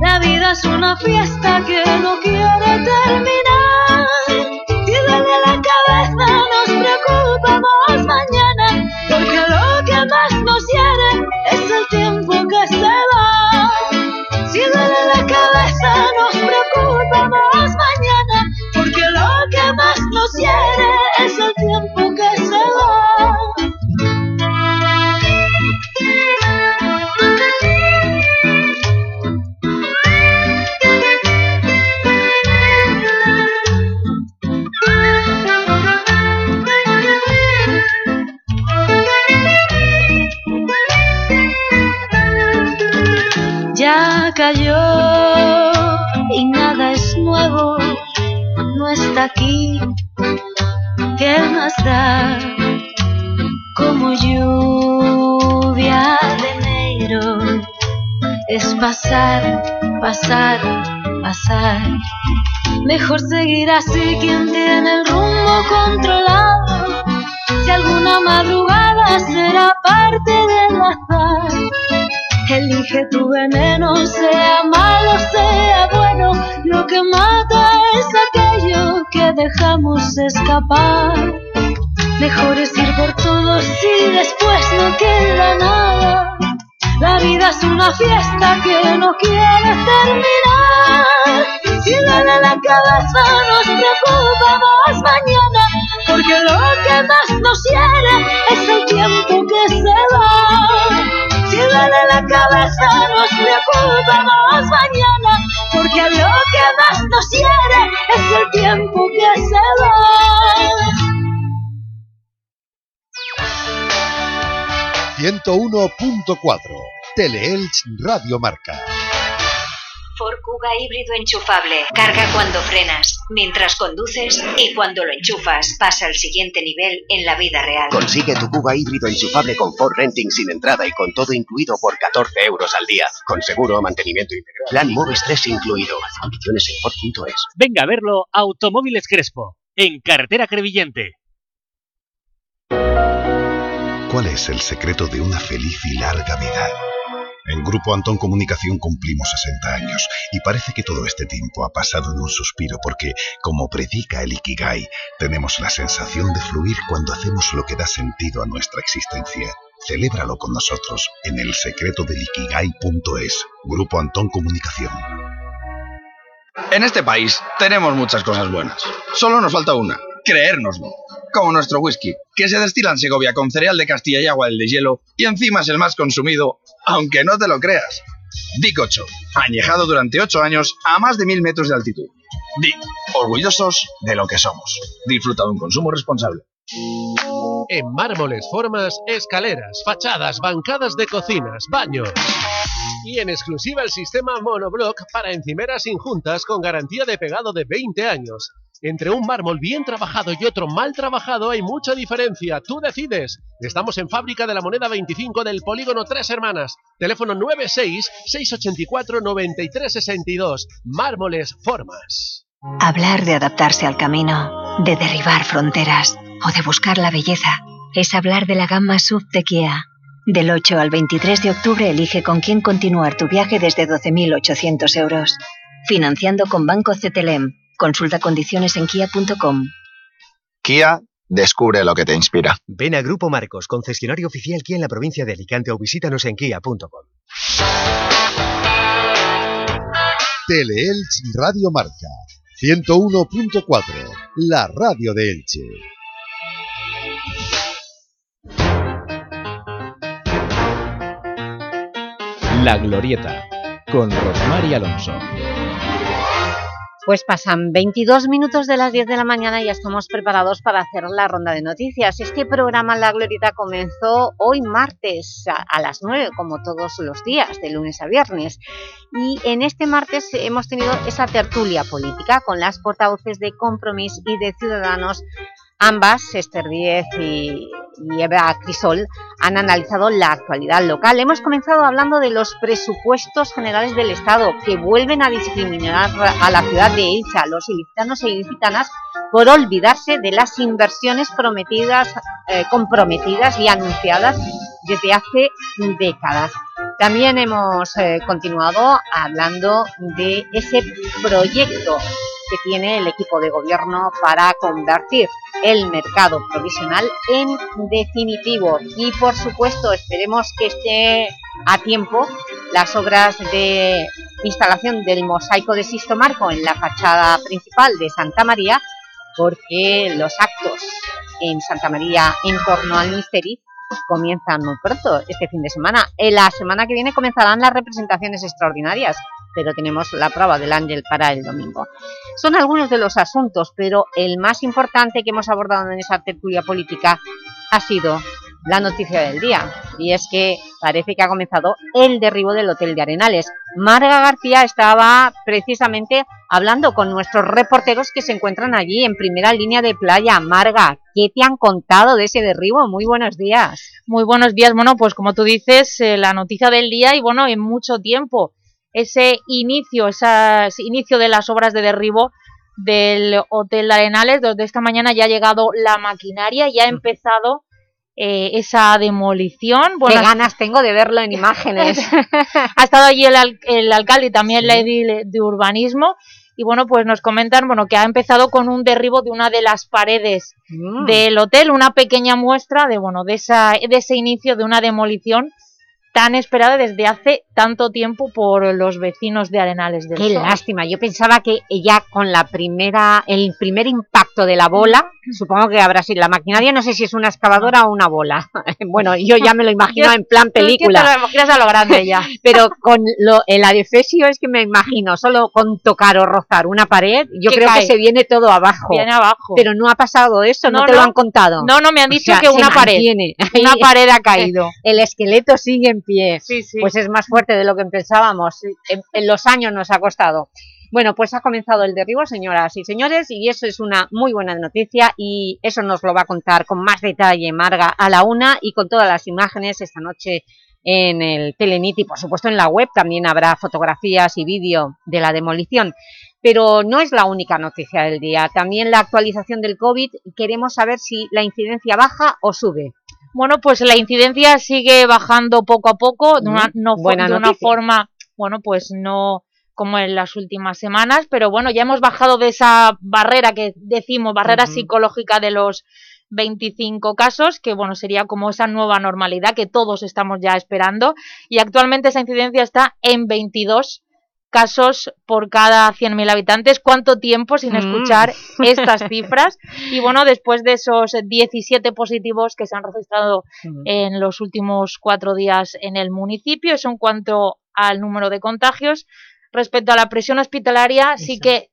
La vida es una fiesta que no quiere terminar. Si duele la cabeza, nos preocupamos mañana. Porque lo que más nos hiere es el tiempo que se va. Si duele la cabeza, nos preocupamos mañana. Porque lo que más nos hiere cayó y nada es nuevo, no está aquí. ¿Qué más da? Como lluvia de enero, es pasar, pasar, pasar. Mejor seguir así quien tiene el rumbo controlado. Si alguna madrugada será parte del azar. Elige tu veneno, sea malo, sea bueno. Lo que mata es aquello que dejamos escapar. Mejor es ir por todos y después no queda nada. La vida es una fiesta que no quiere terminar. Si duele la cabeza nos preocupa más mañana, porque lo que más nos hiere es el tiempo que se va. Si duele la cabeza nos preocupa más mañana, porque lo que más nos hiere es el tiempo que se va. 101.4 Teleelch Radio Marca. Ford Kuga híbrido enchufable. Carga cuando frenas, mientras conduces y cuando lo enchufas pasa al siguiente nivel en la vida real. Consigue tu Kuga híbrido enchufable con Ford Renting sin entrada y con todo incluido por 14 euros al día. Con seguro, mantenimiento integral. Plan Moves 3 incluido. Condiciones en Ford.es. Venga a verlo Automóviles Crespo, en Carretera Crevillente. ¿Cuál es el secreto de una feliz y larga vida? En Grupo Antón Comunicación cumplimos 60 años y parece que todo este tiempo ha pasado en un suspiro porque, como predica el Ikigai, tenemos la sensación de fluir cuando hacemos lo que da sentido a nuestra existencia. Celébralo con nosotros en el secreto del Ikigai.es. Grupo Antón Comunicación. En este país tenemos muchas cosas buenas. Solo nos falta una, creérnoslo. Como nuestro whisky, que se destila en Segovia con cereal de Castilla y agua del de hielo y encima es el más consumido, aunque no te lo creas. Dic 8, añejado durante 8 años a más de 1000 metros de altitud. Dic, orgullosos de lo que somos. Disfruta de un consumo responsable. En mármoles, formas, escaleras, fachadas, bancadas de cocinas, baños. Y en exclusiva el sistema monoblock para encimeras injuntas con garantía de pegado de 20 años. Entre un mármol bien trabajado y otro mal trabajado hay mucha diferencia. Tú decides. Estamos en Fábrica de la Moneda 25 del Polígono Tres Hermanas. Teléfono 96-684-9362. Mármoles Formas. Hablar de adaptarse al camino, de derribar fronteras o de buscar la belleza es hablar de la gama SUV de Kia. Del 8 al 23 de octubre elige con quién continuar tu viaje desde 12.800 euros. Financiando con Banco CTLM. Consulta condiciones en kia.com. Kia, descubre lo que te inspira. Ven a Grupo Marcos, concesionario oficial Kia en la provincia de Alicante o visítanos en kia.com. Teleelch Radio Marca 101.4, la radio de Elche. La Glorieta, con Rosmar y Alonso. Pues pasan 22 minutos de las 10 de la mañana y ya estamos preparados para hacer la ronda de noticias. Este programa La Glorieta comenzó hoy martes a, a las 9, como todos los días, de lunes a viernes. Y en este martes hemos tenido esa tertulia política con las portavoces de Compromís y de Ciudadanos Ambas, Esther Díez y, y Eva Crisol, han analizado la actualidad local. Hemos comenzado hablando de los presupuestos generales del Estado que vuelven a discriminar a la ciudad de Elche, a los ilicitanos e ilicitanas, por olvidarse de las inversiones prometidas, eh, comprometidas y anunciadas desde hace décadas. También hemos eh, continuado hablando de ese proyecto que tiene el equipo de gobierno para convertir el mercado provisional en definitivo. Y por supuesto esperemos que esté a tiempo las obras de instalación del mosaico de Sisto Marco en la fachada principal de Santa María porque los actos en Santa María en torno al misterio comienzan muy pronto, este fin de semana. En la semana que viene comenzarán las representaciones extraordinarias, pero tenemos la prueba del Ángel para el domingo. Son algunos de los asuntos, pero el más importante que hemos abordado en esa tertulia política ha sido la noticia del día, y es que parece que ha comenzado el derribo del Hotel de Arenales. Marga García estaba precisamente hablando con nuestros reporteros que se encuentran allí en primera línea de playa. Marga, ¿qué te han contado de ese derribo? Muy buenos días. Muy buenos días, bueno, pues como tú dices, eh, la noticia del día y bueno, en mucho tiempo, ese inicio, ese inicio de las obras de derribo del Hotel de Arenales, donde esta mañana ya ha llegado la maquinaria y ha empezado eh, esa demolición. Qué ganas tengo de verlo en imágenes. ha estado allí el, al- el alcalde y también la edil de urbanismo y bueno, pues nos comentan bueno que ha empezado con un derribo de una de las paredes Mm. del hotel, una pequeña muestra de bueno de esa de ese inicio de una demolición tan esperada desde hace tanto tiempo por los vecinos de Arenales del Qué Sol. lástima, yo pensaba que ya con la primera, el primer impacto de la bola, supongo que habrá sido la maquinaria, no sé si es una excavadora o una bola. bueno, yo ya me lo imagino en plan película. te lo imaginas a lo grande ya. Pero con lo, el adefesio es que me imagino, solo con tocar o rozar una pared, yo creo cae. que se viene todo abajo. Viene abajo. Pero no ha pasado eso, no, No, te lo han contado. No, no, me han O dicho sea, que una pared, mantiene. una pared ha caído. El esqueleto sigue en pie. Sí, sí. Pues es más fuerte de lo que pensábamos. En, en los años nos ha costado. Bueno, pues ha comenzado el derribo, señoras y señores, y eso es una muy buena noticia y eso nos lo va a contar con más detalle Marga a la una y con todas las imágenes esta noche en el Telenit y por supuesto en la web también habrá fotografías y vídeo de la demolición. Pero no es la única noticia del día, también la actualización del COVID, queremos saber si la incidencia baja o sube. Bueno, pues la incidencia sigue bajando poco a poco, de una, no de una forma, bueno, pues no como en las últimas semanas, pero bueno, ya hemos bajado de esa barrera que decimos, barrera psicológica de los 25 casos, que bueno, sería como esa nueva normalidad que todos estamos ya esperando, y actualmente esa incidencia está en 22 casos por cada 100.000 habitantes. ¿Cuánto tiempo sin Mm. escuchar estas cifras? Y bueno, después de esos 17 positivos que se han registrado en los últimos cuatro días en el municipio, eso en cuanto al número de contagios. Respecto a la presión hospitalaria, sí que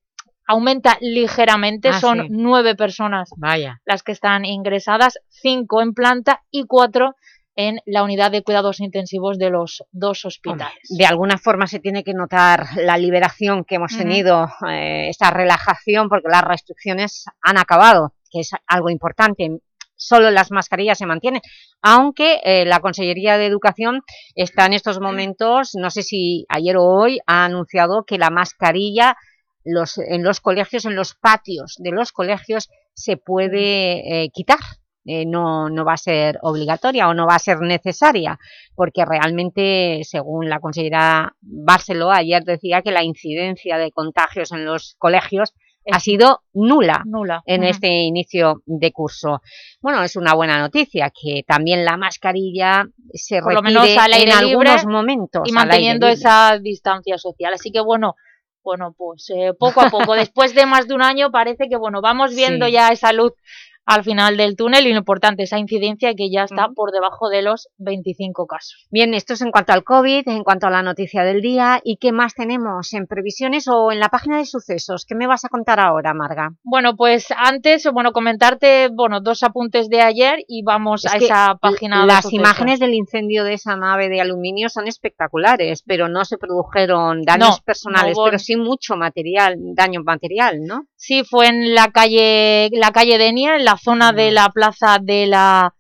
aumenta ligeramente, Ah, son sí. nueve personas Vaya. las que están ingresadas, cinco en planta y cuatro en la unidad de cuidados intensivos de los dos hospitales. De alguna forma se tiene que notar la liberación que hemos tenido, eh, esa relajación, porque las restricciones han acabado, que es algo importante. Solo las mascarillas se mantienen, aunque eh, la Consellería de Educación está en estos momentos, no sé si ayer o hoy, ha anunciado que la mascarilla los, en los colegios, en los patios de los colegios, se puede eh, quitar. Eh, no, no va a ser obligatoria o no va a ser necesaria, porque realmente, según la consellera Barceló, ayer decía que la incidencia de contagios en los colegios ha sido nula, Nula. en este inicio de curso. Bueno, es una buena noticia que también la mascarilla se Por retire menos al aire en libre algunos momentos. y manteniendo esa distancia social. Así que bueno, bueno pues eh, poco a poco, después de más de un año parece que bueno, vamos viendo Sí. ya esa luz al final del túnel y lo importante, esa incidencia que ya está por debajo de los 25 casos. Bien, esto es en cuanto al COVID, en cuanto a la noticia del día. ¿Y qué más tenemos en previsiones o en la página de sucesos? ¿Qué me vas a contar ahora, Marga? Bueno, pues antes, bueno, comentarte, bueno, dos apuntes de ayer y vamos Es a esa página de Las sucesos. imágenes del incendio de esa nave de aluminio son espectaculares, pero no se produjeron daños No, personales, no pero sí mucho material, daño material, ¿no? Sí, fue en la calle, la calle Denia, en la zona de la plaza de la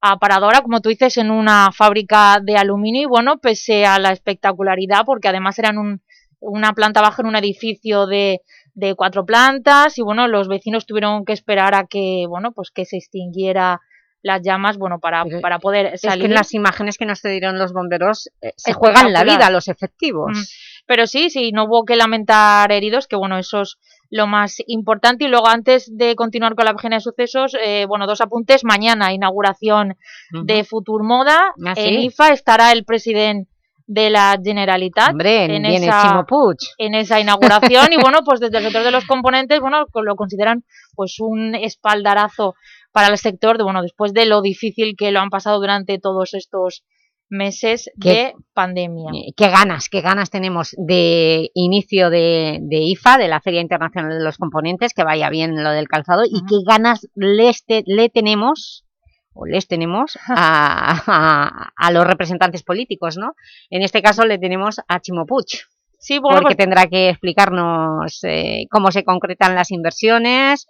aparadora, como tú dices, en una fábrica de aluminio y bueno, pese a la espectacularidad, porque además eran un, una planta baja en un edificio de, de cuatro plantas y bueno, los vecinos tuvieron que esperar a que, bueno, pues que se extinguiera las llamas, bueno, para, para poder Es que salir. en las imágenes que nos dieron los bomberos eh, se juegan la vida los efectivos. Mm. Pero sí, sí, no hubo que lamentar heridos, que bueno, eso es lo más importante. Y luego, antes de continuar con la página de sucesos, eh, bueno, dos apuntes. Mañana, inauguración de Futur Moda. Ah, En. IFA estará el presidente de la Generalitat Hombre, en, esa, en esa inauguración y bueno, pues desde el sector de los componentes, bueno, lo consideran pues un espaldarazo para el sector, de, bueno, después de lo difícil que lo han pasado durante todos estos meses Qué- de pandemia. Qué ganas, qué ganas tenemos de inicio de, de IFA, de la Feria Internacional de los Componentes, que vaya bien lo del calzado, y qué ganas te- le tenemos o les tenemos a, a- a los representantes políticos, ¿no? En este caso le tenemos a Chimo Puig, Sí, bueno, porque pues- tendrá que explicarnos eh, cómo se concretan las inversiones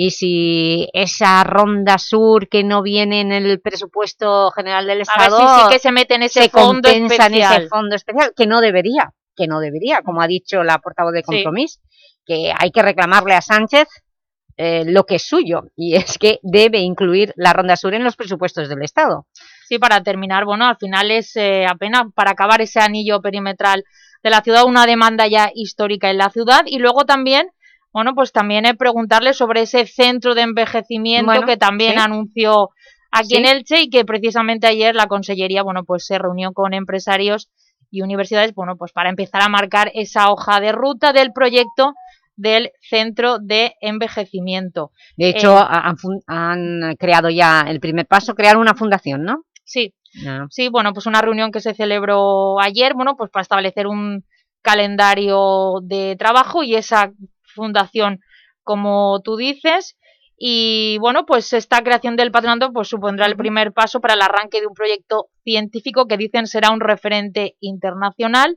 y si esa ronda sur que no viene en el presupuesto general del A ver Estado si sí que se mete en ese se fondo compensa en especial. ese fondo especial, que no debería, que no debería, como ha dicho la portavoz de Sí. Compromís, que hay que reclamarle a Sánchez eh, lo que es suyo, y es que debe incluir la Ronda Sur en los presupuestos del Estado. Sí, para terminar, bueno, al final es eh, apenas para acabar ese anillo perimetral de la ciudad, una demanda ya histórica en la ciudad y luego también, bueno, pues también eh, preguntarle sobre ese centro de envejecimiento Bueno, que también sí. anunció aquí en Elche y que precisamente ayer la Consellería, bueno, pues se reunió con empresarios y universidades, bueno, pues para empezar a marcar esa hoja de ruta del proyecto del centro de envejecimiento. De hecho, Eh, han creado ya el primer paso, crear una fundación, ¿no? sí, Ah. Sí, bueno, pues una reunión que se celebró ayer, bueno, pues para establecer un calendario de trabajo y esa fundación, como tú dices, y bueno, pues esta creación del patronato pues supondrá el primer paso para el arranque de un proyecto científico que dicen será un referente internacional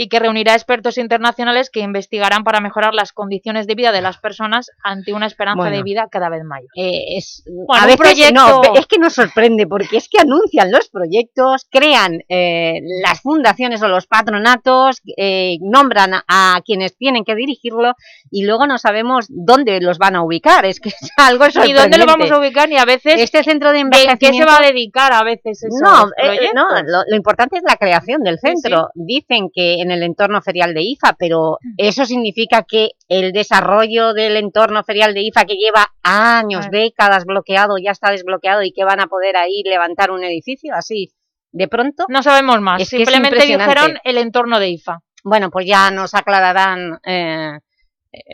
y que reunirá expertos internacionales que investigarán para mejorar las condiciones de vida de las personas ante una esperanza Bueno. de vida cada vez mayor. Eh, es, Bueno, a veces proyecto- no, es que nos sorprende porque es que anuncian los proyectos, crean eh, las fundaciones o los patronatos, eh, nombran a, a quienes tienen que dirigirlo y luego no sabemos dónde los van a ubicar, es que es algo ¿Y sorprendente. dónde lo vamos a ubicar? Y a veces... Este centro de ¿En qué se envejecimiento... va a dedicar a veces esos No, eh, no lo, lo importante es la creación del Sí, sí. centro. Dicen que en el entorno ferial de IFA, pero eso significa que el desarrollo del entorno ferial de IFA, que lleva años, décadas bloqueado, ya está desbloqueado y que van a poder ahí levantar un edificio así de pronto. No sabemos más, Es simplemente dijeron el entorno de IFA. Bueno, pues ya nos aclararán... eh,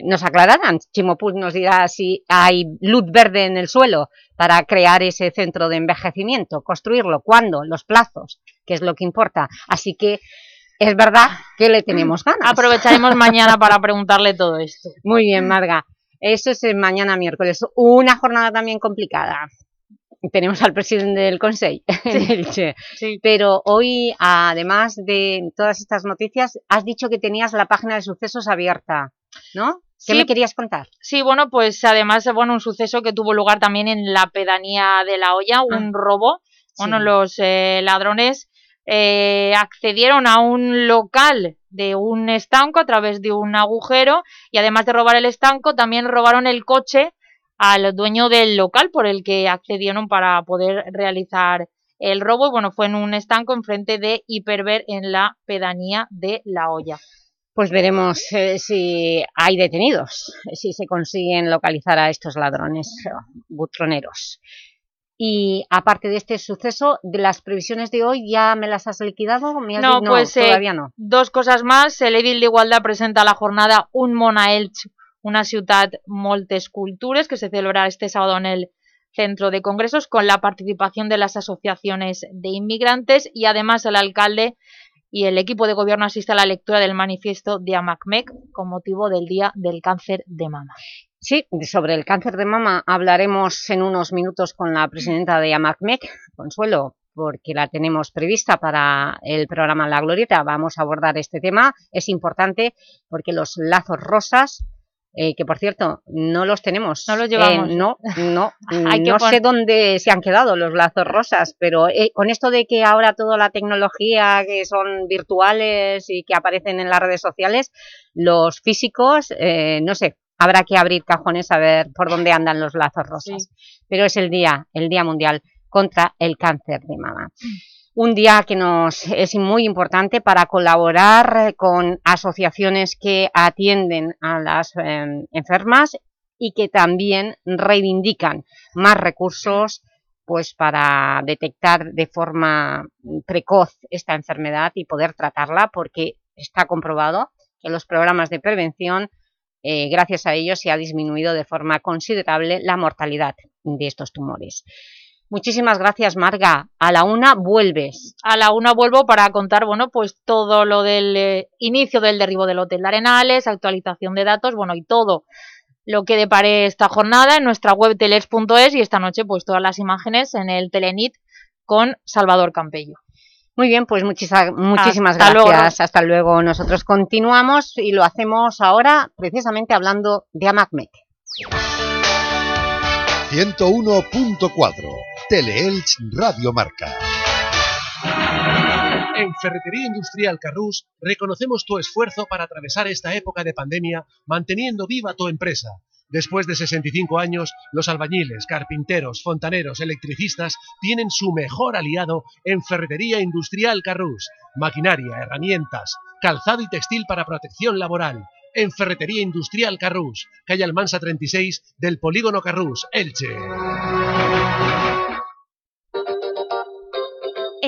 nos aclararán, Chimopuz nos dirá si hay luz verde en el suelo para crear ese centro de envejecimiento, construirlo, cuándo, los plazos, que es lo que importa. Así que es verdad que le tenemos ganas. Aprovecharemos mañana para preguntarle todo esto. Muy bien, Marga. Eso es el mañana miércoles. Una jornada también complicada. Tenemos al presidente del Consejo Elche. Pero hoy, además de todas estas noticias, has dicho que tenías la página de sucesos abierta, ¿no? ¿Qué Sí. me querías contar? Sí, bueno, pues además, bueno, un suceso que tuvo lugar también en la pedanía de La Hoya, un robo. Bueno, Sí. los eh, ladrones eh, accedieron a un local de un estanco a través de un agujero y además de robar el estanco, también robaron el coche al dueño del local por el que accedieron para poder realizar el robo. Bueno, fue en un estanco enfrente de Hiperver en la pedanía de La Hoya. Pues veremos eh, si hay detenidos, si se consiguen localizar a estos ladrones eh, butroneros. Y aparte de este suceso, de las previsiones de hoy, ¿ya me las has liquidado? ¿Me has No, pues eh, todavía no. dos cosas más. El Edil de Igualdad presenta la jornada Un Mona Elx, una ciutat moltes cultures, que se celebrará este sábado en el Centro de Congresos con la participación de las asociaciones de inmigrantes y además el alcalde y el equipo de gobierno asiste a la lectura del manifiesto de AMACMEC con motivo del Día del Cáncer de Mama. Sí, sobre el cáncer de mama hablaremos en unos minutos con la presidenta de AMACMEC, Consuelo, porque la tenemos prevista para el programa La Glorieta. Vamos a abordar este tema. Es importante porque los lazos rosas, eh, que por cierto, no los tenemos. No los llevamos. Eh, no, no, Hay que no sé dónde se han quedado los lazos rosas, pero eh, con esto de que ahora toda la tecnología que son virtuales y que aparecen en las redes sociales, los físicos, eh, no sé, habrá que abrir cajones a ver por dónde andan los lazos rosas. Pero es el día, el Día Mundial contra el Cáncer de Mama. Un día que nos es muy importante para colaborar eh, con asociaciones que atienden a las eh, enfermas y que también reivindican más recursos pues para detectar de forma precoz esta enfermedad y poder tratarla porque está comprobado que los programas de prevención eh, gracias a ellos se ha disminuido de forma considerable la mortalidad de estos tumores. Muchísimas gracias, Marga. A la una vuelves. A la una vuelvo para contar, bueno, pues todo lo del eh, inicio del derribo del Hotel de Arenales, actualización de datos, bueno, y todo lo que depare esta jornada en nuestra web telers.es y esta noche pues todas las imágenes en el Telenit con Salvador Campello. Muy bien, pues muchísimas Hasta luego. gracias. Hasta luego. Nosotros continuamos y lo hacemos ahora precisamente hablando de AMACMEC. 101.4 Teleelch Radio Marca. En Ferretería Industrial Carrús reconocemos tu esfuerzo para atravesar esta época de pandemia manteniendo viva tu empresa. Después de 65 años, los albañiles, carpinteros, fontaneros, electricistas tienen su mejor aliado en Ferretería Industrial Carrús. Maquinaria, herramientas, calzado y textil para protección laboral. En Ferretería Industrial Carrús, calle Almansa 36 del Polígono Carrús, Elche.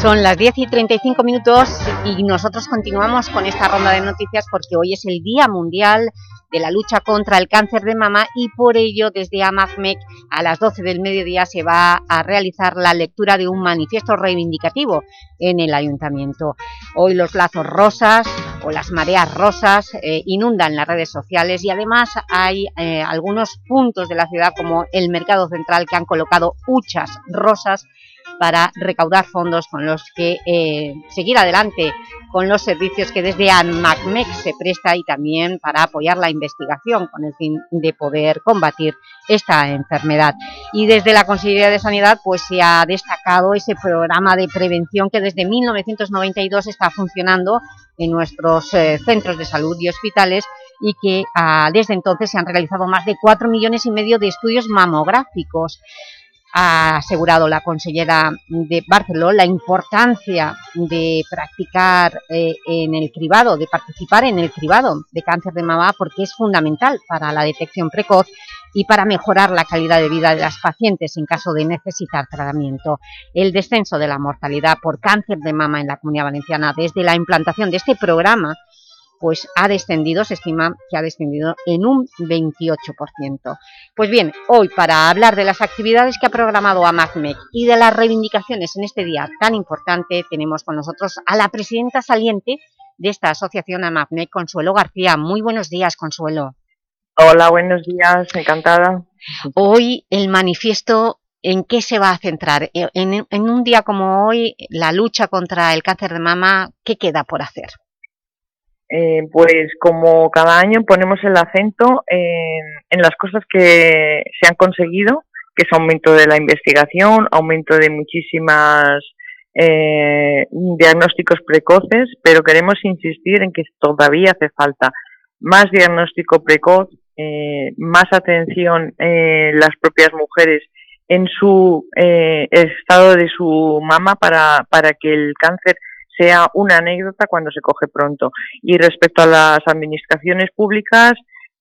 Son las 10 y 35 minutos y nosotros continuamos con esta ronda de noticias porque hoy es el Día Mundial de la lucha contra el cáncer de mama y por ello desde AMAFMEC a las 12 del mediodía se va a realizar la lectura de un manifiesto reivindicativo en el Ayuntamiento. Hoy los lazos rosas o las mareas rosas eh, inundan las redes sociales y además hay eh, algunos puntos de la ciudad como el Mercado Central que han colocado huchas rosas para recaudar fondos con los que eh, seguir adelante con los servicios que desde ANMACMEC se presta y también para apoyar la investigación con el fin de poder combatir esta enfermedad. Y desde la Consejería de Sanidad pues se ha destacado ese programa de prevención que desde 1992 está funcionando en nuestros eh, centros de salud y hospitales y que ah, desde entonces se han realizado más de 4 millones y medio de estudios mamográficos ha asegurado la consellera de Barceló la importancia de practicar eh, en el cribado, de participar en el cribado de cáncer de mama porque es fundamental para la detección precoz y para mejorar la calidad de vida de las pacientes en caso de necesitar tratamiento. El descenso de la mortalidad por cáncer de mama en la Comunidad Valenciana desde la implantación de este programa pues ha descendido, se estima que ha descendido en un 28%. Pues bien, hoy para hablar de las actividades que ha programado AMACMEC y de las reivindicaciones en este día tan importante, tenemos con nosotros a la presidenta saliente de esta asociación AMACMEC, Consuelo García. Muy buenos días, Consuelo. Hola, buenos días, encantada. Hoy el manifiesto, ¿en qué se va a centrar? En, en un día como hoy, la lucha contra el cáncer de mama, ¿qué queda por hacer? Eh, pues como cada año ponemos el acento en, las cosas que se han conseguido, que es aumento de la investigación, aumento de muchísimas eh, diagnósticos precoces, pero queremos insistir en que todavía hace falta más diagnóstico precoz, eh, más atención en las propias mujeres en su eh, estado de su mama para, para que el cáncer sea una anécdota cuando se coge pronto. Y respecto a las administraciones públicas,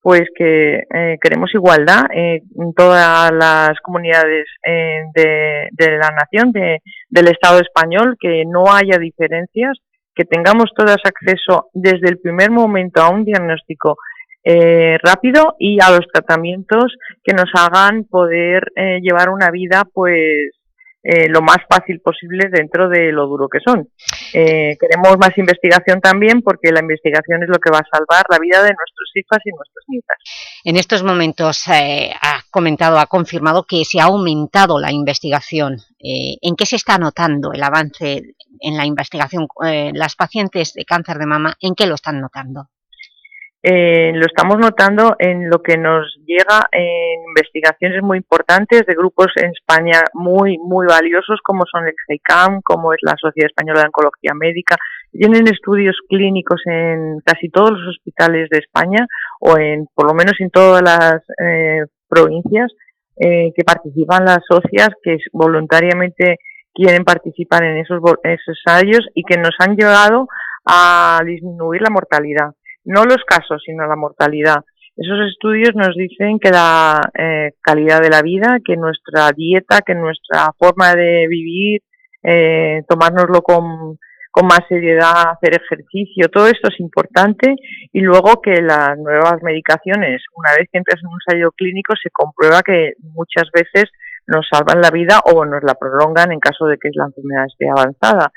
pues que eh, queremos igualdad en todas las comunidades eh, de, la nación, de, del Estado español, que no haya diferencias, que tengamos todas acceso desde el primer momento a un diagnóstico eh, rápido y a los tratamientos que nos hagan poder llevar una vida pues eh, lo más fácil posible dentro de lo duro que son. Eh, queremos más investigación también porque la investigación es lo que va a salvar la vida de nuestros hijos y nuestras hijas. En estos momentos eh, ha comentado, ha confirmado que se ha aumentado la investigación. Eh, ¿En qué se está notando el avance en la investigación? Eh, las pacientes de cáncer de mama, ¿en qué lo están notando? Eh, lo estamos notando en lo que nos llega en investigaciones muy importantes de grupos en España muy muy valiosos como son el CEICAM, como es la Sociedad Española de Oncología Médica. Tienen estudios clínicos en casi todos los hospitales de España o en por lo menos en todas las eh, provincias eh, que participan las socias que voluntariamente quieren participar en esos, esos ensayos y que nos han llevado a disminuir la mortalidad no los casos, sino la mortalidad. Esos estudios nos dicen que la eh, calidad de la vida, que nuestra dieta, que nuestra forma de vivir, eh, tomárnoslo con, con más seriedad, hacer ejercicio, todo esto es importante y luego que las nuevas medicaciones, una vez que entras en un ensayo clínico, se comprueba que muchas veces nos salvan la vida o nos la prolongan en caso de que la enfermedad esté avanzada.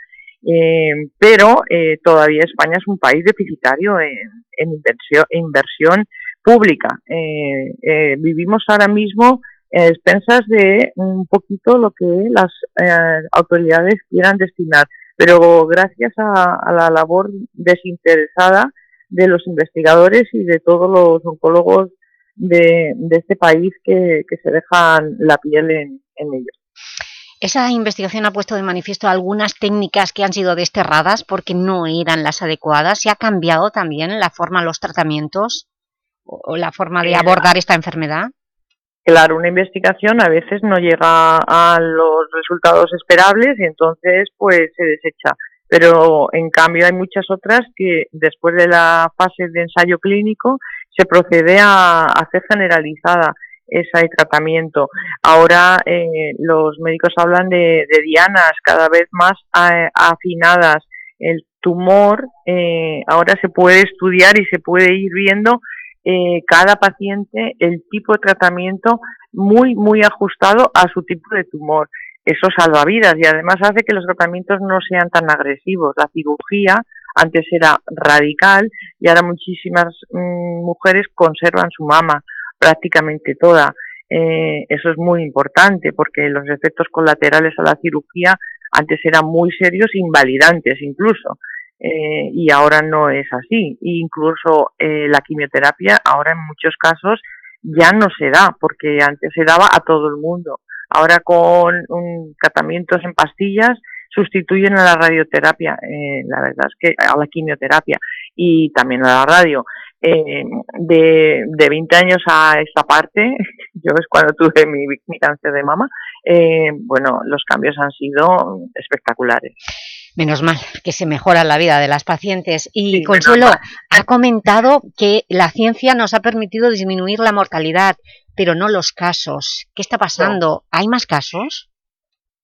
Eh, pero eh, todavía España es un país deficitario en, en inversión, inversión, pública. Eh, eh, vivimos ahora mismo a expensas de un poquito lo que las eh, autoridades quieran destinar. Pero gracias a, la labor desinteresada de los investigadores y de todos los oncólogos de, este país que, se dejan la piel en, en ello. Esa investigación ha puesto de manifiesto algunas técnicas que han sido desterradas porque no eran las adecuadas. ¿Se ha cambiado también la forma, los tratamientos o la forma de abordar esta enfermedad? Claro, una investigación a veces no llega a los resultados esperables y entonces pues se desecha. Pero en cambio hay muchas otras que después de la fase de ensayo clínico se procede a hacer generalizada ese tratamiento. Ahora eh, los médicos hablan de, dianas cada vez más eh, afinadas. El tumor eh, ahora se puede estudiar y se puede ir viendo cada paciente el tipo de tratamiento muy, muy ajustado a su tipo de tumor. Eso salva vidas y además hace que los tratamientos no sean tan agresivos. La cirugía antes era radical y ahora muchísimas mm, mujeres conservan su mama prácticamente toda. Eh, eso es muy importante porque los efectos colaterales a la cirugía antes eran muy serios, invalidantes incluso, eh, y ahora no es así. incluso eh, la quimioterapia ahora en muchos casos ya no se da porque antes se daba a todo el mundo. Ahora con tratamientos en pastillas sustituyen a la radioterapia, la verdad es que a la quimioterapia y también a la radio. Eh, de, de 20 años a esta parte, yo es cuando tuve mi, mi cáncer de mama, eh, bueno, los cambios han sido espectaculares. Menos mal que se mejora la vida de las pacientes. Y Consuelo ha comentado que la ciencia nos ha permitido disminuir la mortalidad, pero no los casos. ¿Qué está pasando? ¿Hay más casos?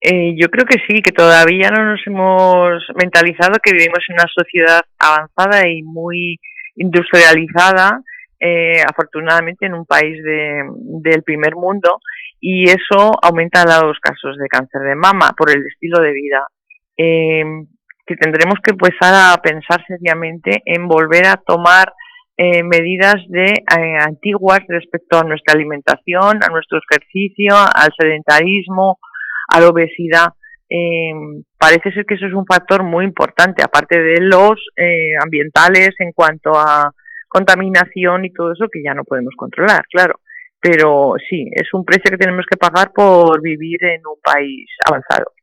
Eh, yo creo que sí, que todavía no nos hemos mentalizado que vivimos en una sociedad avanzada y muy industrializada, eh, afortunadamente en un país de, del primer mundo, y eso aumenta los casos de cáncer de mama por el estilo de vida. Eh, que tendremos que empezar a pensar seriamente en volver a tomar eh, medidas de antiguas respecto a nuestra alimentación, a nuestro ejercicio, al sedentarismo, a la obesidad. Eh, parece ser que eso es un factor muy importante, aparte de los eh, ambientales en cuanto a contaminación y todo eso que ya no podemos controlar, claro. Pero sí, es un precio que tenemos que pagar por vivir en un país avanzado.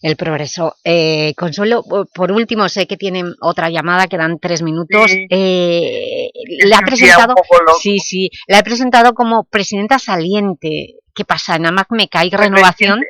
El progreso. Eh, Consuelo, por último, sé que tienen otra llamada, quedan tres minutos. Eh, le ha presentado, sí, sí, la he presentado como presidenta saliente. ¿Qué pasa? ¿En AMAC hay renovación?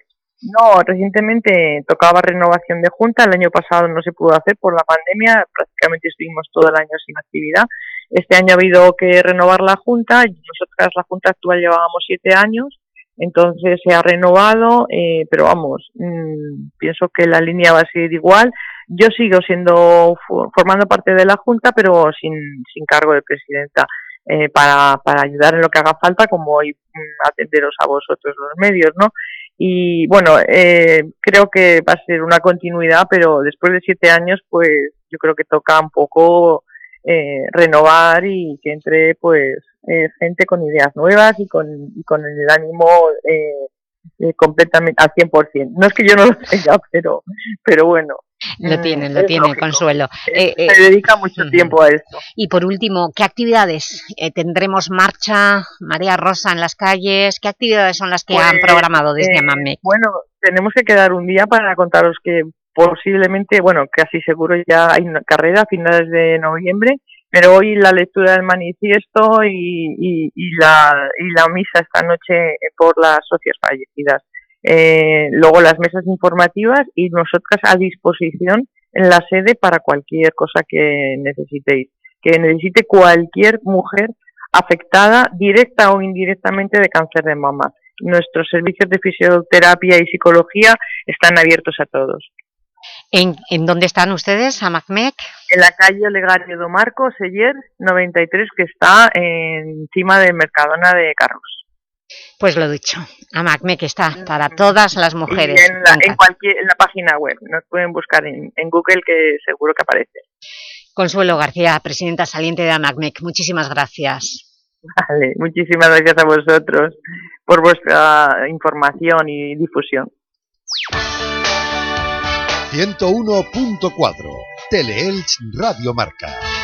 No, recientemente tocaba renovación de junta, el año pasado no se pudo hacer por la pandemia, prácticamente estuvimos todo el año sin actividad. Este año ha habido que renovar la junta, nosotras la junta actual llevábamos siete años, entonces se ha renovado, eh, pero vamos, mmm, pienso que la línea va a seguir igual. Yo sigo siendo, formando parte de la junta, pero sin, sin cargo de presidenta. Eh, para, para ayudar en lo que haga falta, como hoy mm, atenderos a vosotros los medios, ¿no? Y bueno, eh, creo que va a ser una continuidad, pero después de siete años, pues yo creo que toca un poco eh, renovar y que entre pues eh, gente con ideas nuevas y con, con el ánimo eh, eh, completamente al 100%. No es que yo no lo tenga, pero, pero bueno. Lo tienen, lo tienen, Consuelo. Eh, eh, se dedica mucho tiempo a esto. Y por último, ¿qué actividades? ¿Tendremos marcha, María Rosa en las calles? ¿Qué actividades son las que han pues, programado desde AMAMEC? Bueno, tenemos que quedar un día para contaros que posiblemente, bueno, casi seguro ya hay una carrera a finales de noviembre pero hoy la lectura del manifiesto y, la, y la misa esta noche por las socias fallecidas. Eh, luego las mesas informativas y nosotras a disposición en la sede para cualquier cosa que necesitéis, que necesite cualquier mujer afectada directa o indirectamente de cáncer de mama. Nuestros servicios de fisioterapia y psicología están abiertos a todos. ¿En, ¿En, dónde están ustedes, a MacMec? En la calle Olegario do Marco, Seller, 93, que está encima de Mercadona de Carros. Pues lo dicho, AMACMEC está para todas las mujeres. en, la, en, cualquier, en la página web, nos pueden buscar en, en Google que seguro que aparece. Consuelo García, presidenta saliente de AMACMEC, muchísimas gracias. Vale, muchísimas gracias a vosotros por vuestra información y difusión. 101.4 Teleelch Radio Marca.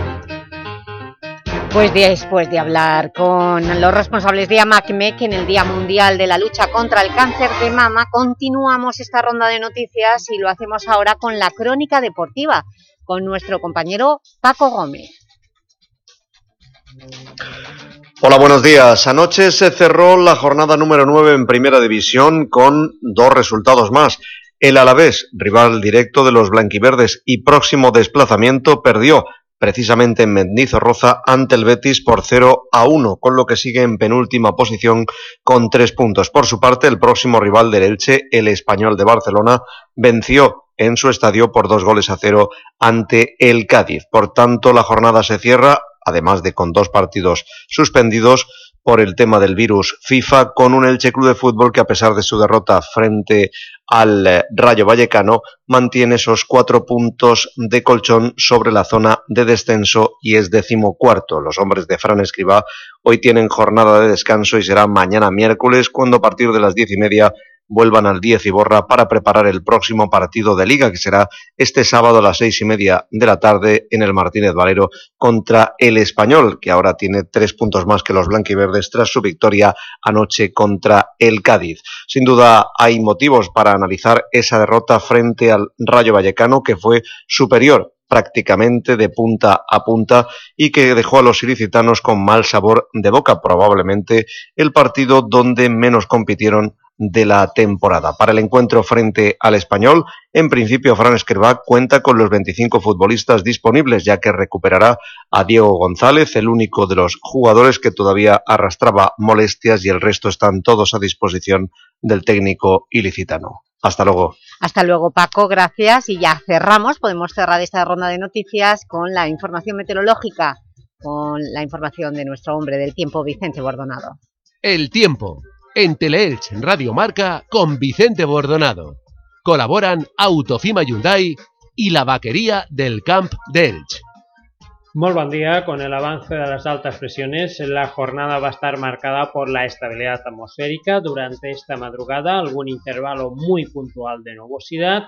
Pues después de hablar con los responsables de AMACMEC en el Día Mundial de la Lucha contra el Cáncer de Mama, continuamos esta ronda de noticias y lo hacemos ahora con la crónica deportiva, con nuestro compañero Paco Gómez. Hola, buenos días. Anoche se cerró la jornada número 9 en Primera División con dos resultados más. El Alavés, rival directo de los blanquiverdes y próximo desplazamiento, perdió precisamente en Mendizorroza ante el Betis por 0 a 1, con lo que sigue en penúltima posición con tres puntos. Por su parte, el próximo rival del Elche, el Español de Barcelona, venció en su estadio por dos goles a cero ante el Cádiz. Por tanto, la jornada se cierra, además de con dos partidos suspendidos, por el tema del virus FIFA con un Elche Club de Fútbol que a pesar de su derrota frente al eh, Rayo Vallecano mantiene esos cuatro puntos de colchón sobre la zona de descenso y es decimocuarto. Los hombres de Fran Escribá hoy tienen jornada de descanso y será mañana miércoles cuando a partir de las diez y media vuelvan al 10 y borra para preparar el próximo partido de Liga, que será este sábado a las seis y media de la tarde en el Martínez Valero contra el Español, que ahora tiene tres puntos más que los blanquiverdes tras su victoria anoche contra el Cádiz. Sin duda hay motivos para analizar esa derrota frente al Rayo Vallecano, que fue superior prácticamente de punta a punta y que dejó a los ilicitanos con mal sabor de boca, probablemente el partido donde menos compitieron de la temporada. Para el encuentro frente al español, en principio Fran Escribá cuenta con los 25 futbolistas disponibles, ya que recuperará a Diego González, el único de los jugadores que todavía arrastraba molestias y el resto están todos a disposición del técnico ilicitano. Hasta luego. Hasta luego, Paco, gracias. Y ya cerramos, podemos cerrar esta ronda de noticias con la información meteorológica, con la información de nuestro hombre del tiempo, Vicente Bordonado. El tiempo en Teleelch Radio Marca con Vicente Bordonado. Colaboran Autofima Hyundai y la vaquería del Camp de Elch. Molt bon dia. Con el avance de las altas presiones, la jornada va a estar marcada por la estabilidad atmosférica. Durante esta madrugada, algún intervalo muy puntual de nubosidad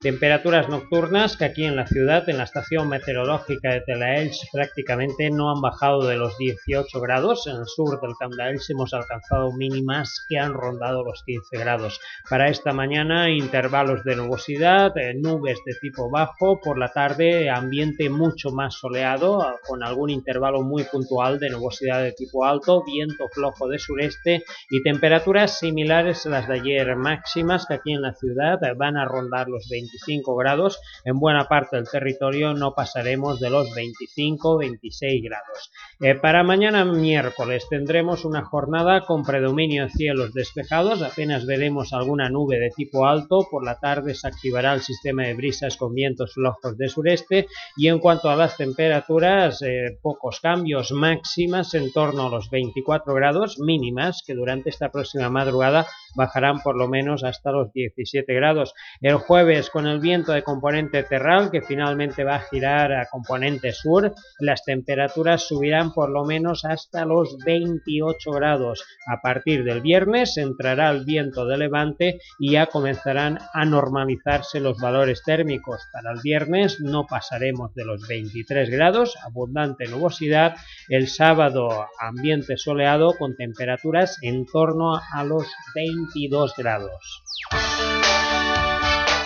Temperaturas nocturnas que aquí en la ciudad, en la estación meteorológica de Telaelch, prácticamente no han bajado de los 18 grados. En el sur del Camp de Elche hemos alcanzado mínimas que han rondado los 15 grados. Para esta mañana, intervalos de nubosidad, eh, nubes de tipo bajo. Por la tarde, ambiente mucho más soleado, con algún intervalo muy puntual de nubosidad de tipo alto, viento flojo de sureste y temperaturas similares a las de ayer máximas que aquí en la ciudad van a rondar los 20 25 grados. En buena parte del territorio no pasaremos de los 25-26 grados. Eh, para mañana miércoles tendremos una jornada con predominio en cielos despejados. Apenas veremos alguna nube de tipo alto. Por la tarde se activará el sistema de brisas con vientos flojos de sureste. Y en cuanto a las temperaturas, eh, pocos cambios máximas en torno a los 24 grados mínimas que durante esta próxima madrugada bajarán por lo menos hasta los 17 grados. El jueves con el viento de componente terral que finalmente va a girar a componente sur, las temperaturas subirán por lo menos hasta los 28 grados. A partir del viernes entrará el viento de levante y ya comenzarán a normalizarse los valores térmicos. Para el viernes no pasaremos de los 23 grados, abundante nubosidad. El sábado ambiente soleado con temperaturas en torno a los 22 grados.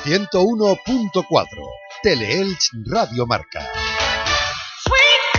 101.4 Teleelch Radio Marca.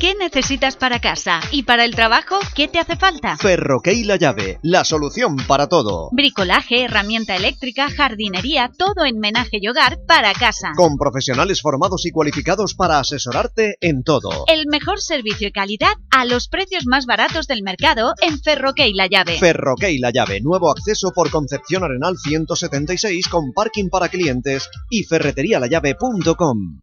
¿Qué necesitas para casa? ¿Y para el trabajo? ¿Qué te hace falta? Ferroquey La Llave, la solución para todo. Bricolaje, herramienta eléctrica, jardinería, todo en menaje y hogar para casa. Con profesionales formados y cualificados para asesorarte en todo. El mejor servicio y calidad a los precios más baratos del mercado en Ferroquey La Llave. Ferroquey La Llave, nuevo acceso por Concepción Arenal 176 con parking para clientes y ferreterialallave.com.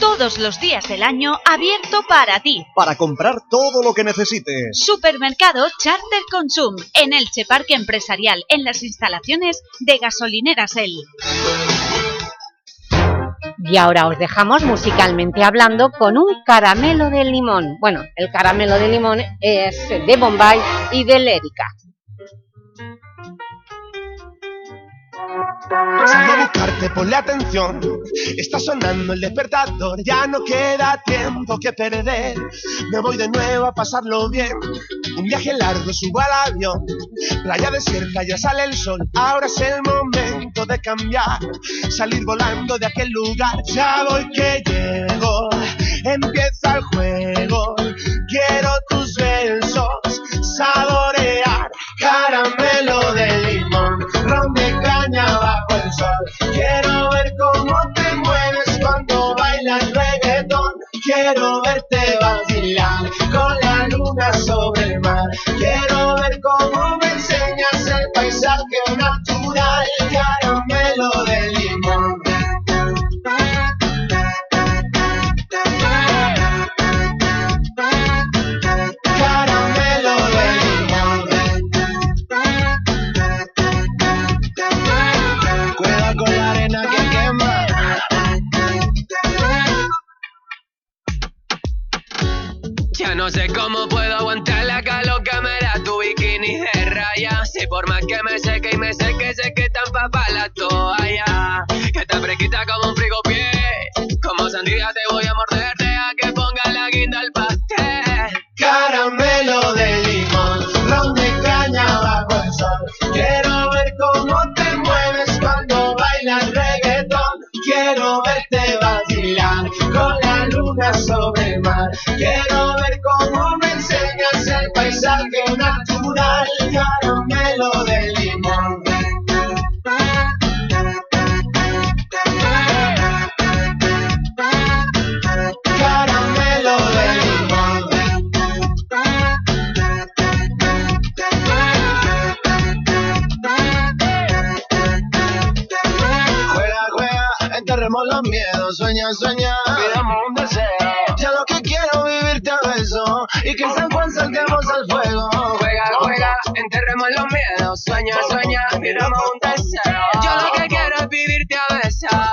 Todos los días del año abierto para ti. Para comprar todo lo que necesites. Supermercado Charter Consum en Elche Parque Empresarial, en las instalaciones de Gasolineras El. Y ahora os dejamos musicalmente hablando con un caramelo de limón. Bueno, el caramelo de limón es de Bombay y de Lérica. A buscarte, ponle atención. Está sonando el despertador, ya no queda tiempo que perder. Me voy de nuevo a pasarlo bien. Un viaje largo, subo al avión. Playa desierta, ya sale el sol. Ahora es el momento de cambiar. Salir volando de aquel lugar. Ya voy que llego. Empieza el juego. Quiero tus besos. Saborear caramelo de limón. Ron de caña bajo el sol. Quiero ver cómo te mueves cuando bailas reggaetón. Quiero verte vacilar con la luna sobre el mar. Quiero ver cómo me enseñas el paisaje natural. Caramelo de no sé cómo puedo aguantar la calor que me da tu bikini de raya. Si por más que me seque y me seque, sé que tan papá la toalla. Que te fresquita como un frigopié. Como sandía te voy a morderte a que ponga la guinda al pastel. Caramelo de limón, ron de caña bajo el sol. Quiero ver cómo te mueves cuando bailas reggaetón. Quiero verte vacilar con la luna sobre el mar. Quiero ver cómo paisaje natural. Caramelo de limón. Caramelo de limón. Juega, juega, enterremos los miedos, sueña, sueña, pidamos un deseo. Y que San Juan saltemos al fuego. Juega, juega, enterremos los miedos. Sueña, sueña, pidamos un deseo. Yo lo que quiero es vivirte a besos.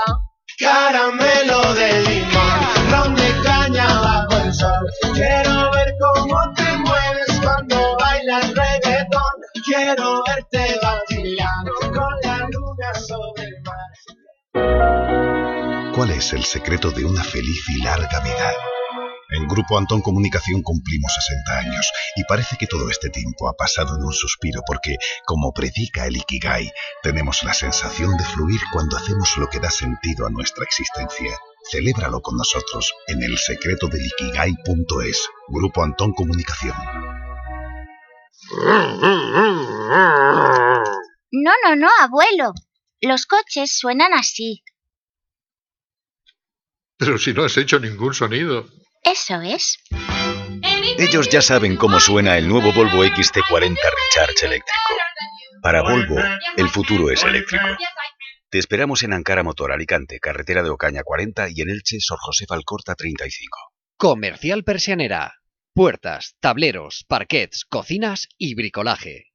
Caramelo de limón, ron de caña bajo el sol. Quiero ver cómo te mueves cuando bailas reggaetón. Quiero verte vacilando con la luna sobre el mar. ¿Cuál es el secreto de una feliz y larga vida? En Grupo Antón Comunicación cumplimos 60 años y parece que todo este tiempo ha pasado en un suspiro porque, como predica el Ikigai, tenemos la sensación de fluir cuando hacemos lo que da sentido a nuestra existencia. Celébralo con nosotros en el secreto del Ikigai.es. Grupo Antón Comunicación. No, no, no, abuelo. Los coches suenan así. Pero si no has hecho ningún sonido. Eso es. Ellos ya saben cómo suena el nuevo Volvo XC40 Recharge eléctrico. Para Volvo, el futuro es eléctrico. Te esperamos en Ankara Motor Alicante, carretera de Ocaña 40 y en Elche, Sor José Alcorta 35. Comercial Persianera. Puertas, tableros, parquets, cocinas y bricolaje.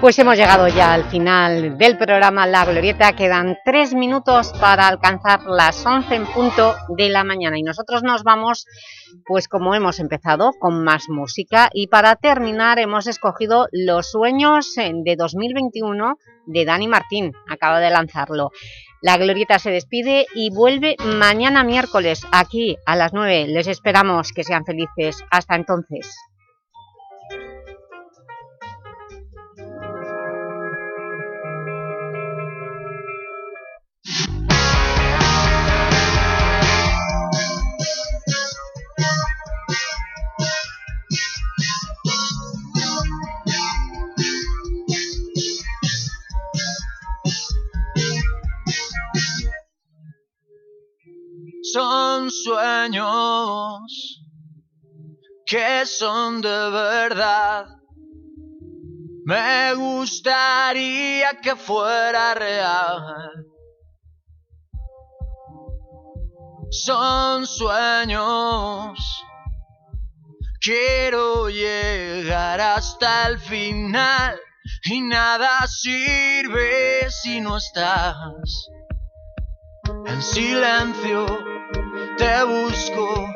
Pues hemos llegado ya al final del programa La Glorieta. Quedan tres minutos para alcanzar las 11 en punto de la mañana. Y nosotros nos vamos, pues como hemos empezado, con más música. Y para terminar hemos escogido Los Sueños de 2021 de Dani Martín. Acaba de lanzarlo. La Glorieta se despide y vuelve mañana miércoles aquí a las 9. Les esperamos que sean felices. Hasta entonces. Son sueños que son de verdad. Me gustaría que fuera real. Son sueños. Quiero llegar hasta el final y nada sirve si no estás. En silencio te busco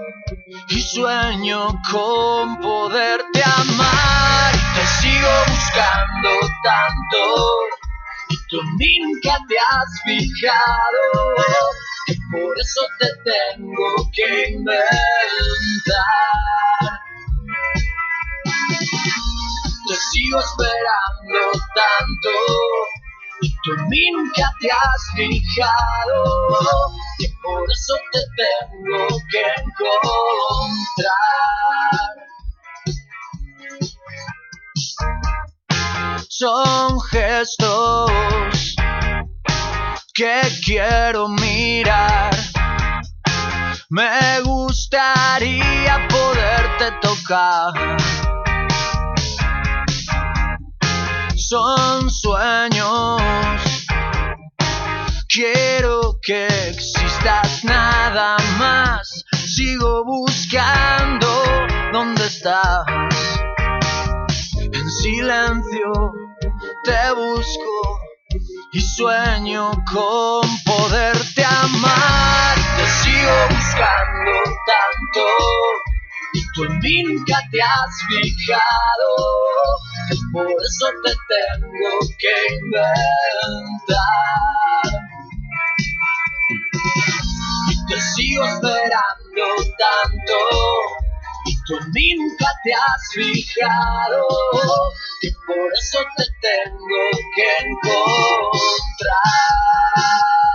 y sueño con poderte amar. Te sigo buscando tanto y tú nunca te has fijado. Que por eso te tengo que inventar. Te sigo esperando tanto y tú nunca te has fijado. Que por eso te tengo que encontrar. Son gestos que quiero mirar. Me gustaría poderte tocar son sueños. Quiero que existas nada más. Sigo buscando dónde estás. En silencio te busco y sueño con poderte amar. Te sigo buscando tanto tú nunca te has fijado. Por eso te tengo que inventar. Y te sigo esperando tanto tú nunca te has fijado. Que por eso te tengo que encontrar.